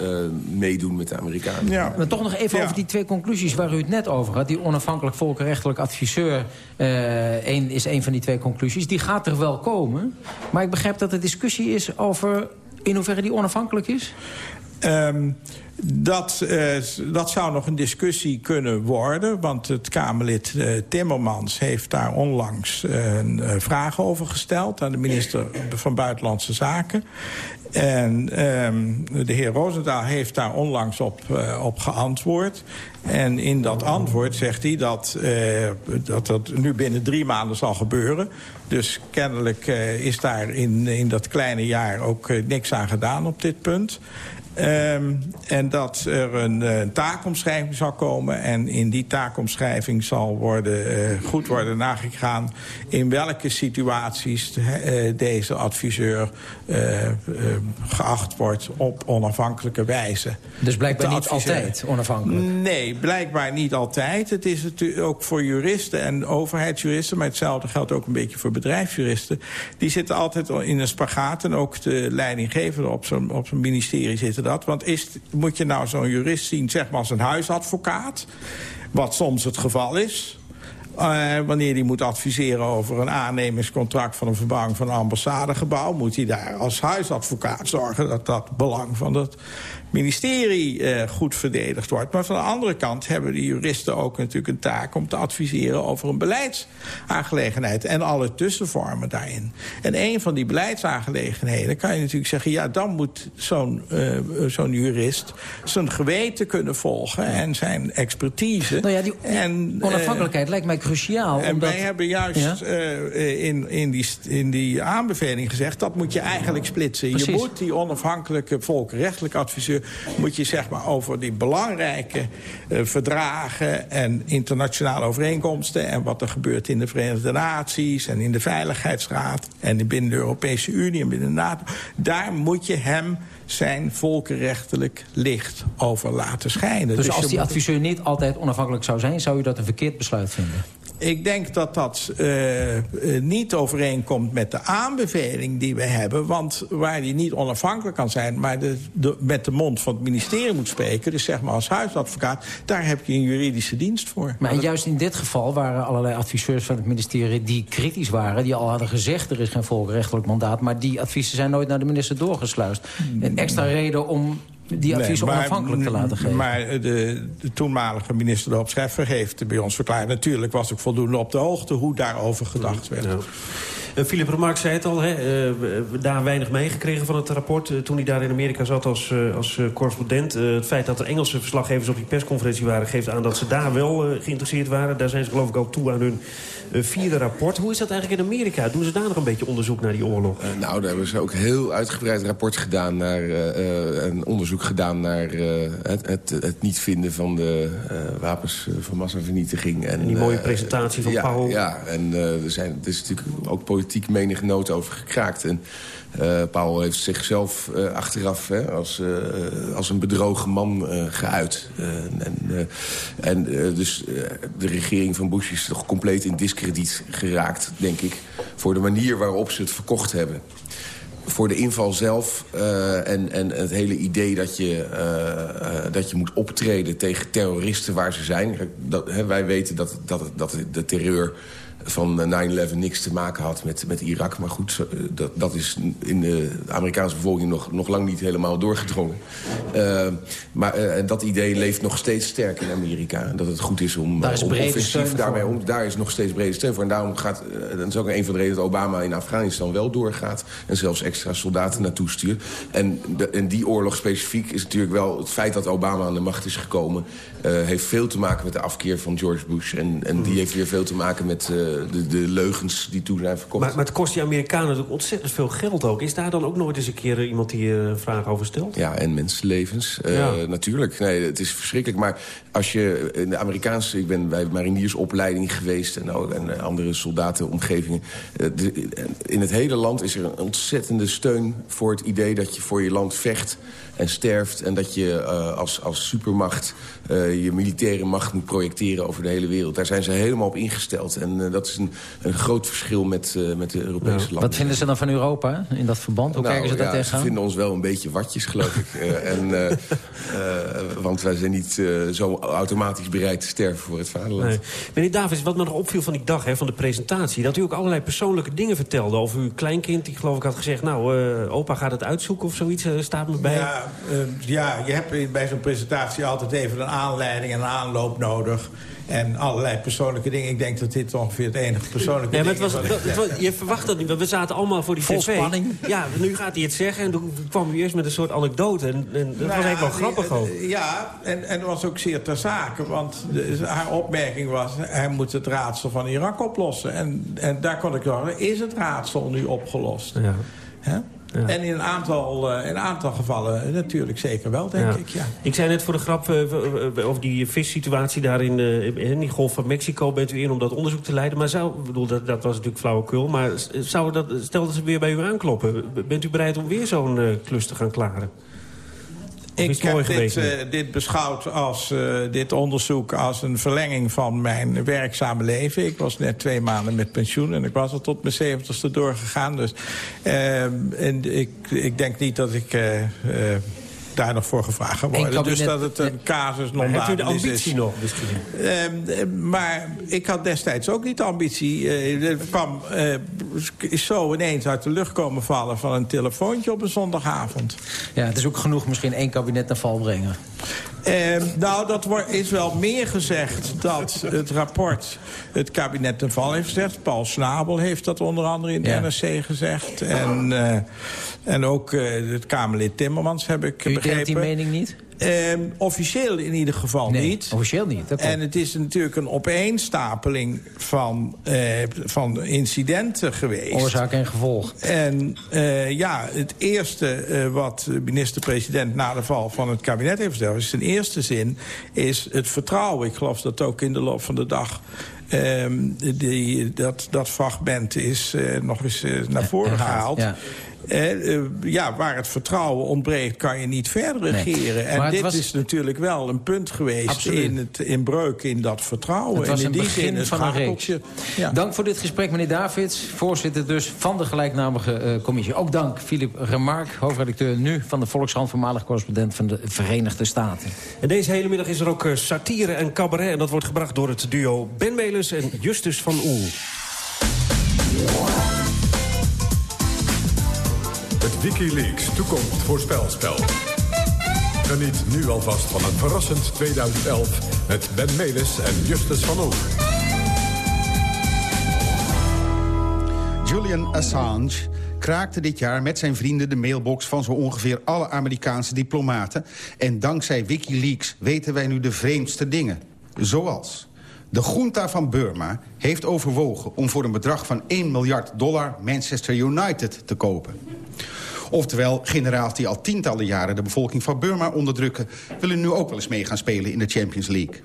meedoen met de Amerikanen. Ja. Maar toch nog even Ja. over die twee conclusies waar u het net over had. Die onafhankelijk volkenrechtelijk adviseur eh, een, is een van die twee conclusies. Die gaat er wel komen. Maar ik begrijp dat er discussie is over in hoeverre die onafhankelijk is. Ehm, dat, eh, dat zou nog een discussie kunnen worden. Want het Kamerlid eh, Timmermans heeft daar onlangs eh, een vraag over gesteld... aan de minister van Buitenlandse Zaken. En ehm, de heer Roosendaal heeft daar onlangs op, eh, op geantwoord. En in dat antwoord zegt hij dat, eh, dat dat nu binnen drie maanden zal gebeuren. Dus kennelijk eh, is daar in, in dat kleine jaar ook niks aan gedaan op dit punt. Ehm, en dat er een, een taakomschrijving zal komen. En in die taakomschrijving zal worden, goed worden nagegaan... in welke situaties deze adviseur geacht wordt op onafhankelijke wijze. Dus blijkbaar niet altijd onafhankelijk? Nee, blijkbaar niet altijd. Het is natuurlijk ook voor juristen en overheidsjuristen... maar hetzelfde geldt ook een beetje voor bedrijfsjuristen... die zitten altijd in een spagaat en ook de leidinggevende op zo'n op zo'n ministerie zitten dat. Want is, moet je nou zo'n jurist zien zeg maar als een huisadvocaat... wat soms het geval is... Uh, wanneer hij moet adviseren over een aannemingscontract... van een verbouwing van een ambassadegebouw... moet hij daar als huisadvocaat zorgen dat dat belang van het ministerie uh, goed verdedigd wordt. Maar van de andere kant hebben de juristen ook natuurlijk een taak... om te adviseren over een beleidsaangelegenheid en alle tussenvormen daarin. En een van die beleidsaangelegenheden kan je natuurlijk zeggen... ja, dan moet zo'n uh, zo'n jurist zijn geweten kunnen volgen... en zijn expertise. Nou ja, die en, onafhankelijkheid lijkt mij cruciaal. En omdat... wij hebben juist ja? in, in, die, in die aanbeveling gezegd... dat moet je eigenlijk splitsen. Precies. Je moet die onafhankelijke volkenrechtelijke adviseur moet je zeg maar over die belangrijke uh, verdragen... en internationale overeenkomsten... en wat er gebeurt in de Verenigde Naties en in de Veiligheidsraad... en binnen de Europese Unie en binnen de NATO... daar moet je hem zijn volkenrechtelijk licht over laten schijnen. Dus, dus als die adviseur niet altijd onafhankelijk zou zijn... zou u dat een verkeerd besluit vinden? Ik denk dat dat uh, uh, niet overeenkomt met de aanbeveling die we hebben. Want waar die niet onafhankelijk kan zijn... maar de, de, met de mond van het ministerie moet spreken... dus zeg maar als huisadvocaat, daar heb je een juridische dienst voor. Maar, juist in dit geval waren allerlei adviseurs van het ministerie... die kritisch waren, die al hadden gezegd... er is geen volkenrechtelijk mandaat... maar die adviezen zijn nooit naar de minister doorgesluist. Een extra reden om die adviezen nee, onafhankelijk te laten geven. Maar de, de toenmalige minister de Scheffer heeft bij ons verklaard... natuurlijk was ik voldoende op de hoogte hoe daarover gedacht werd. Ja. Uh, Philip Remarque zei het al, hè, uh, daar weinig meegekregen van het rapport... Uh, toen hij daar in Amerika zat als, als correspondent. het feit dat er Engelse verslaggevers op die persconferentie waren... geeft aan dat ze daar wel geïnteresseerd waren. Daar zijn ze geloof ik ook toe aan hun vierde rapport. Hoe is dat eigenlijk in Amerika? Doen ze daar nog een beetje onderzoek naar die oorlog? nou, daar hebben ze ook heel uitgebreid rapport gedaan... naar een onderzoek gedaan naar het, het, het, niet vinden van de wapens van massavernietiging. En, en die mooie presentatie van ja, Powell. Ja, en er zijn, het is natuurlijk ook politiek menig noot over gekraakt. En uh, Paul heeft zichzelf uh, achteraf hè, als, uh, als een bedrogen man geuit. en en dus de regering van Bush is toch compleet in discrediet geraakt, denk ik... voor de manier waarop ze het verkocht hebben voor de inval zelf en, en het hele idee dat je, dat je moet optreden tegen terroristen waar ze zijn. Dat, hè, wij weten dat, dat, dat de terreur van 9-11 niks te maken had met, met Irak. Maar goed, dat, dat is in de Amerikaanse bevolking nog, nog lang niet helemaal doorgedrongen. Uh, maar uh, dat idee leeft nog steeds sterk in Amerika. Dat het goed is om, daar is om offensief daarmee om. Daar is nog steeds brede steun voor. En daarom gaat, uh, dat is ook een van de redenen dat Obama in Afghanistan wel doorgaat. En zelfs extra soldaten naartoe stuurt. En, de, en die oorlog specifiek is natuurlijk wel... het feit dat Obama aan de macht is gekomen... heeft veel te maken met de afkeer van George Bush. En, en die heeft weer veel te maken met de, de leugens die toen zijn verkocht. Maar, maar het kost die Amerikanen natuurlijk ontzettend veel geld ook. Is daar dan ook nooit eens een keer iemand die uh, vragen over stelt? Ja, en mensenlevens. Ja. Natuurlijk. Nee, het is verschrikkelijk. Maar als je in de Amerikaanse... Ik ben bij mariniersopleiding geweest en, ook, en andere soldatenomgevingen. De, in het hele land is er een ontzettende steun voor het idee dat je voor je land vecht en sterft. En dat je uh, als, als supermacht uh, je militaire macht moet projecteren over de hele wereld. Daar zijn ze helemaal op ingesteld. En uh, dat is een, een groot verschil met, met de Europese landen. Wat vinden ze dan van Europa in dat verband? Hoe nou, kijken ze daar ja, tegenaan? Ze vinden ons wel een beetje watjes, geloof ik. en, want wij zijn niet zo automatisch bereid te sterven voor het vaderland. Nee. Meneer Davids, wat me nog opviel van die dag, hè, van de presentatie... dat u ook allerlei persoonlijke dingen vertelde over uw kleinkind. Die geloof ik had gezegd, nou, opa gaat het uitzoeken of zoiets. staat me bij. Ja, uh, ja, je hebt bij zo'n presentatie altijd even een aanleiding en een aanloop nodig. En allerlei persoonlijke dingen. Ik denk dat dit ongeveer het enige persoonlijke ja, het was, is. Het was, je verwacht dat niet, want we zaten allemaal voor die Vol tv. spanning. Ja, nu gaat hij het zeggen en toen kwam hij eerst met een soort anekdote. En, en dat nou was eigenlijk wel grappig ook. Ja, en, en dat was ook zeer ter zake. Want de, haar opmerking was, hij moet het raadsel van Irak oplossen. En, en daar kon ik zeggen, is het raadsel nu opgelost? Ja. En in een aantal, uh, in een aantal gevallen natuurlijk zeker wel, denk ik. Ja. Ik zei net voor de grap uh, over die vissituatie daar in, in die Golf van Mexico. Bent u in om dat onderzoek te leiden? Maar zou, bedoel, dat, dat was natuurlijk flauwekul. Maar zou dat, stel dat ze weer bij u aankloppen. Bent u bereid om weer zo'n klus te gaan klaren? Ik heb dit, uh, dit, beschouwd als uh, dit onderzoek als een verlenging van mijn werkzame leven. Ik was net twee maanden met pensioen en ik was er tot mijn zeventigste doorgegaan. Dus uh, en ik, ik denk niet dat ik daar nog voor gevraagd worden. Dus dat het een casus non Hebt u de ambitie nog ehm, maar ik had destijds ook niet de ambitie. Uh, er kwam uh, zo ineens uit de lucht komen vallen van een telefoontje op een zondagavond. Ja, het is ook genoeg misschien één kabinet naar val brengen. Uh, nou, dat is wel meer gezegd dat het rapport het kabinet ten val heeft gezegd. Paul Snabel heeft dat onder andere in de NRC gezegd. En, uh, en ook uh, het Kamerlid Timmermans heb ik U begrepen. U die mening niet? Uh, officieel in ieder geval nee, niet. officieel niet. Dat en het is natuurlijk een opeenstapeling van, uh, van incidenten geweest. Oorzaak en gevolg. En uh, ja, het eerste uh, wat de minister-president na de val van het kabinet heeft gezegd... is in eerste zin is het vertrouwen. Ik geloof dat ook in de loop van de dag Um, die, dat, dat fragment is nog eens naar voren gehaald. Ja. Uh, ja, waar het vertrouwen ontbreekt, kan je niet verder regeren. Nee. En dit was... is natuurlijk wel een punt geweest in, het, in breuk in dat vertrouwen. Het was en in die begin zin van een reeks. Ja. Dank voor dit gesprek, meneer Davids. Voorzitter dus van de gelijknamige uh, commissie. Ook dank, Philip Remark, hoofdredacteur nu van de Volkskrant... voormalig correspondent van de Verenigde Staten. En deze hele middag is er ook uh, satire en cabaret. En dat wordt gebracht door het duo Ben Melis en Justus van Oel. Het Wikileaks toekomstvoorspelspel. Geniet nu alvast van een verrassend 2011 met Ben Melis en Justus van Oel. Julian Assange kraakte dit jaar met zijn vrienden de mailbox van zo ongeveer alle Amerikaanse diplomaten. En dankzij Wikileaks weten wij nu de vreemdste dingen. Zoals... De junta van Burma heeft overwogen om voor een bedrag van 1 miljard dollar Manchester United te kopen. Oftewel, generaals die al tientallen jaren de bevolking van Burma onderdrukken... willen nu ook wel eens mee gaan spelen in de Champions League.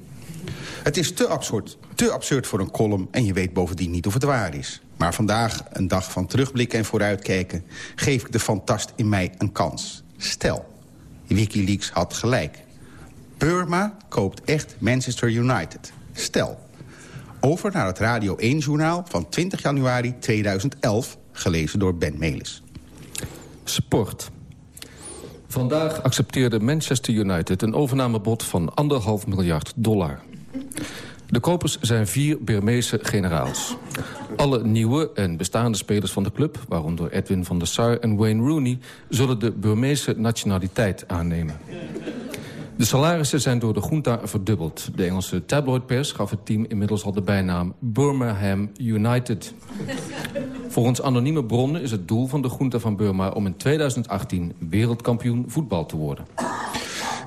Het is te absurd, te absurd voor een column en je weet bovendien niet of het waar is. Maar vandaag, een dag van terugblikken en vooruitkijken... geef ik de fantast in mij een kans. Stel, Wikileaks had gelijk. Burma koopt echt Manchester United. Stel, over naar het Radio 1-journaal van 20 januari 2011... gelezen door Ben Melis. Sport. Vandaag accepteerde Manchester United een overnamebod van anderhalf miljard dollar. De kopers zijn vier Burmeese generaals. Alle nieuwe en bestaande spelers van de club... waaronder Edwin van der Sar en Wayne Rooney... zullen de Burmeese nationaliteit aannemen. De salarissen zijn door de junta verdubbeld. De Engelse tabloidpers gaf het team inmiddels al de bijnaam Birmingham United. Volgens anonieme bronnen is het doel van de junta van Burma... om in 2018 wereldkampioen voetbal te worden.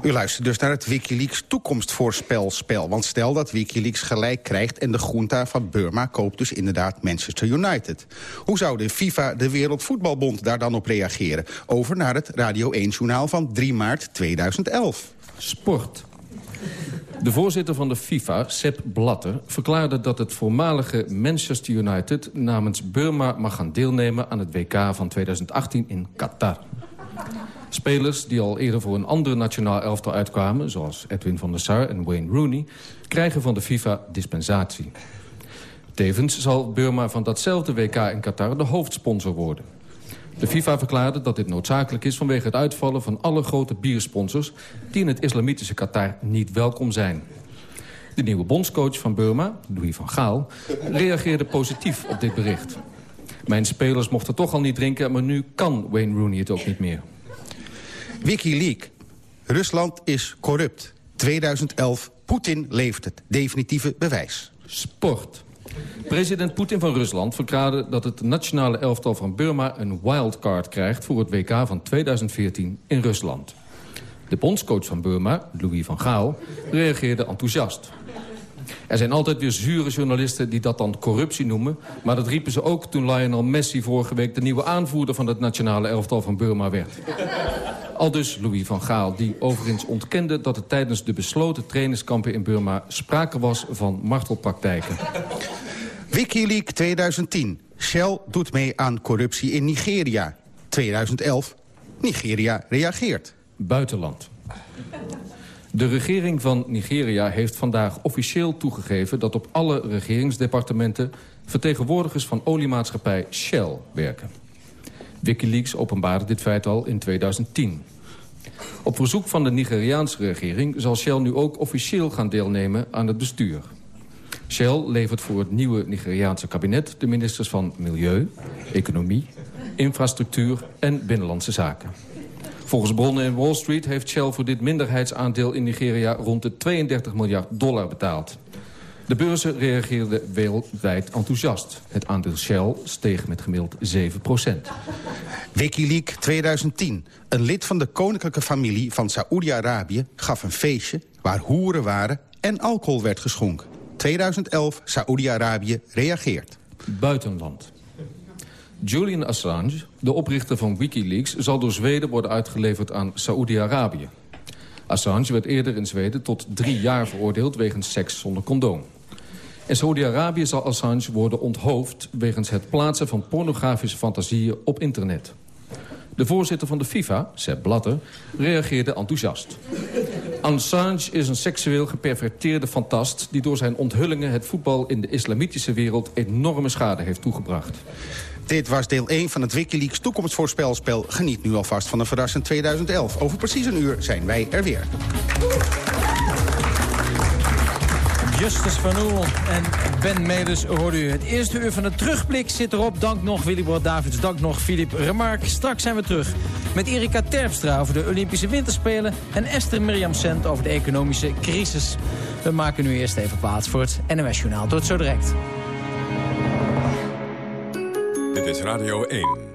U luistert dus naar het Wikileaks toekomstvoorspelspel. Want stel dat Wikileaks gelijk krijgt en de junta van Burma koopt dus inderdaad Manchester United. Hoe zou de FIFA, de Wereldvoetbalbond, daar dan op reageren? Over naar het Radio 1-journaal van 3 maart 2011. Sport. De voorzitter van de FIFA, Sepp Blatter, verklaarde dat het voormalige Manchester United namens Burma mag gaan deelnemen aan het WK van 2018 in Qatar. Spelers die al eerder voor een andere nationaal elftal uitkwamen... zoals Edwin van der Sar en Wayne Rooney... krijgen van de FIFA dispensatie. Tevens zal Burma van datzelfde WK in Qatar de hoofdsponsor worden. De FIFA verklaarde dat dit noodzakelijk is vanwege het uitvallen van alle grote biersponsors... die in het islamitische Qatar niet welkom zijn. De nieuwe bondscoach van Burma, Louis van Gaal, reageerde positief op dit bericht. Mijn spelers mochten toch al niet drinken, maar nu kan Wayne Rooney het ook niet meer. Wikileaks. Rusland is corrupt. 2011. Poetin levert het definitieve bewijs. Sport. President Poetin van Rusland verklaarde dat het nationale elftal van Burma... een wildcard krijgt voor het WK van 2014 in Rusland. De bondscoach van Burma, Louis van Gaal, reageerde enthousiast. Er zijn altijd weer zure journalisten die dat dan corruptie noemen. Maar dat riepen ze ook toen Lionel Messi vorige week... de nieuwe aanvoerder van het nationale elftal van Burma werd. Al dus Louis van Gaal, die overigens ontkende... dat er tijdens de besloten trainingskampen in Burma... sprake was van martelpraktijken. Wikileaks 2010. Shell doet mee aan corruptie in Nigeria. 2011. Nigeria reageert. Buitenland. De regering van Nigeria heeft vandaag officieel toegegeven... dat op alle regeringsdepartementen vertegenwoordigers van oliemaatschappij Shell werken. Wikileaks openbaarde dit feit al in 2010. Op verzoek van de Nigeriaanse regering zal Shell nu ook officieel gaan deelnemen aan het bestuur. Shell levert voor het nieuwe Nigeriaanse kabinet de ministers van Milieu, Economie, Infrastructuur en Binnenlandse Zaken. Volgens bronnen in Wall Street heeft Shell voor dit minderheidsaandeel in Nigeria rond de 32 miljard dollar betaald. De beurzen reageerden wereldwijd enthousiast. Het aandeel Shell steeg met gemiddeld 7 procent. Wikileaks 2010. Een lid van de koninklijke familie van Saoedi-Arabië gaf een feestje... waar hoeren waren en alcohol werd geschonken. 2011, Saoedi-Arabië reageert. Buitenland. Julian Assange, de oprichter van Wikileaks... zal door Zweden worden uitgeleverd aan Saoedi-Arabië. Assange werd eerder in Zweden tot drie jaar veroordeeld... wegens seks zonder condoom. In Saoedi-Arabië zal Assange worden onthoofd... wegens het plaatsen van pornografische fantasieën op internet. De voorzitter van de FIFA, Sepp Blatter, reageerde enthousiast. Assange is een seksueel geperverteerde fantast... die door zijn onthullingen het voetbal in de islamitische wereld... enorme schade heeft toegebracht. Dit was deel 1 van het Wikileaks toekomstvoorspelspel. Geniet nu alvast van een verrassend 2011. Over precies een uur zijn wij er weer. Justus van Oel en Ben Medes hoorde u. Het eerste uur van de terugblik zit erop. Dank nog Willibord Davids, dank nog Philippe Remarque. Straks zijn we terug met Erika Terpstra over de Olympische Winterspelen... en Esther Mirjam Sent over de economische crisis. We maken nu eerst even plaats voor het NOS-journaal. Tot zo direct. Dit is Radio 1.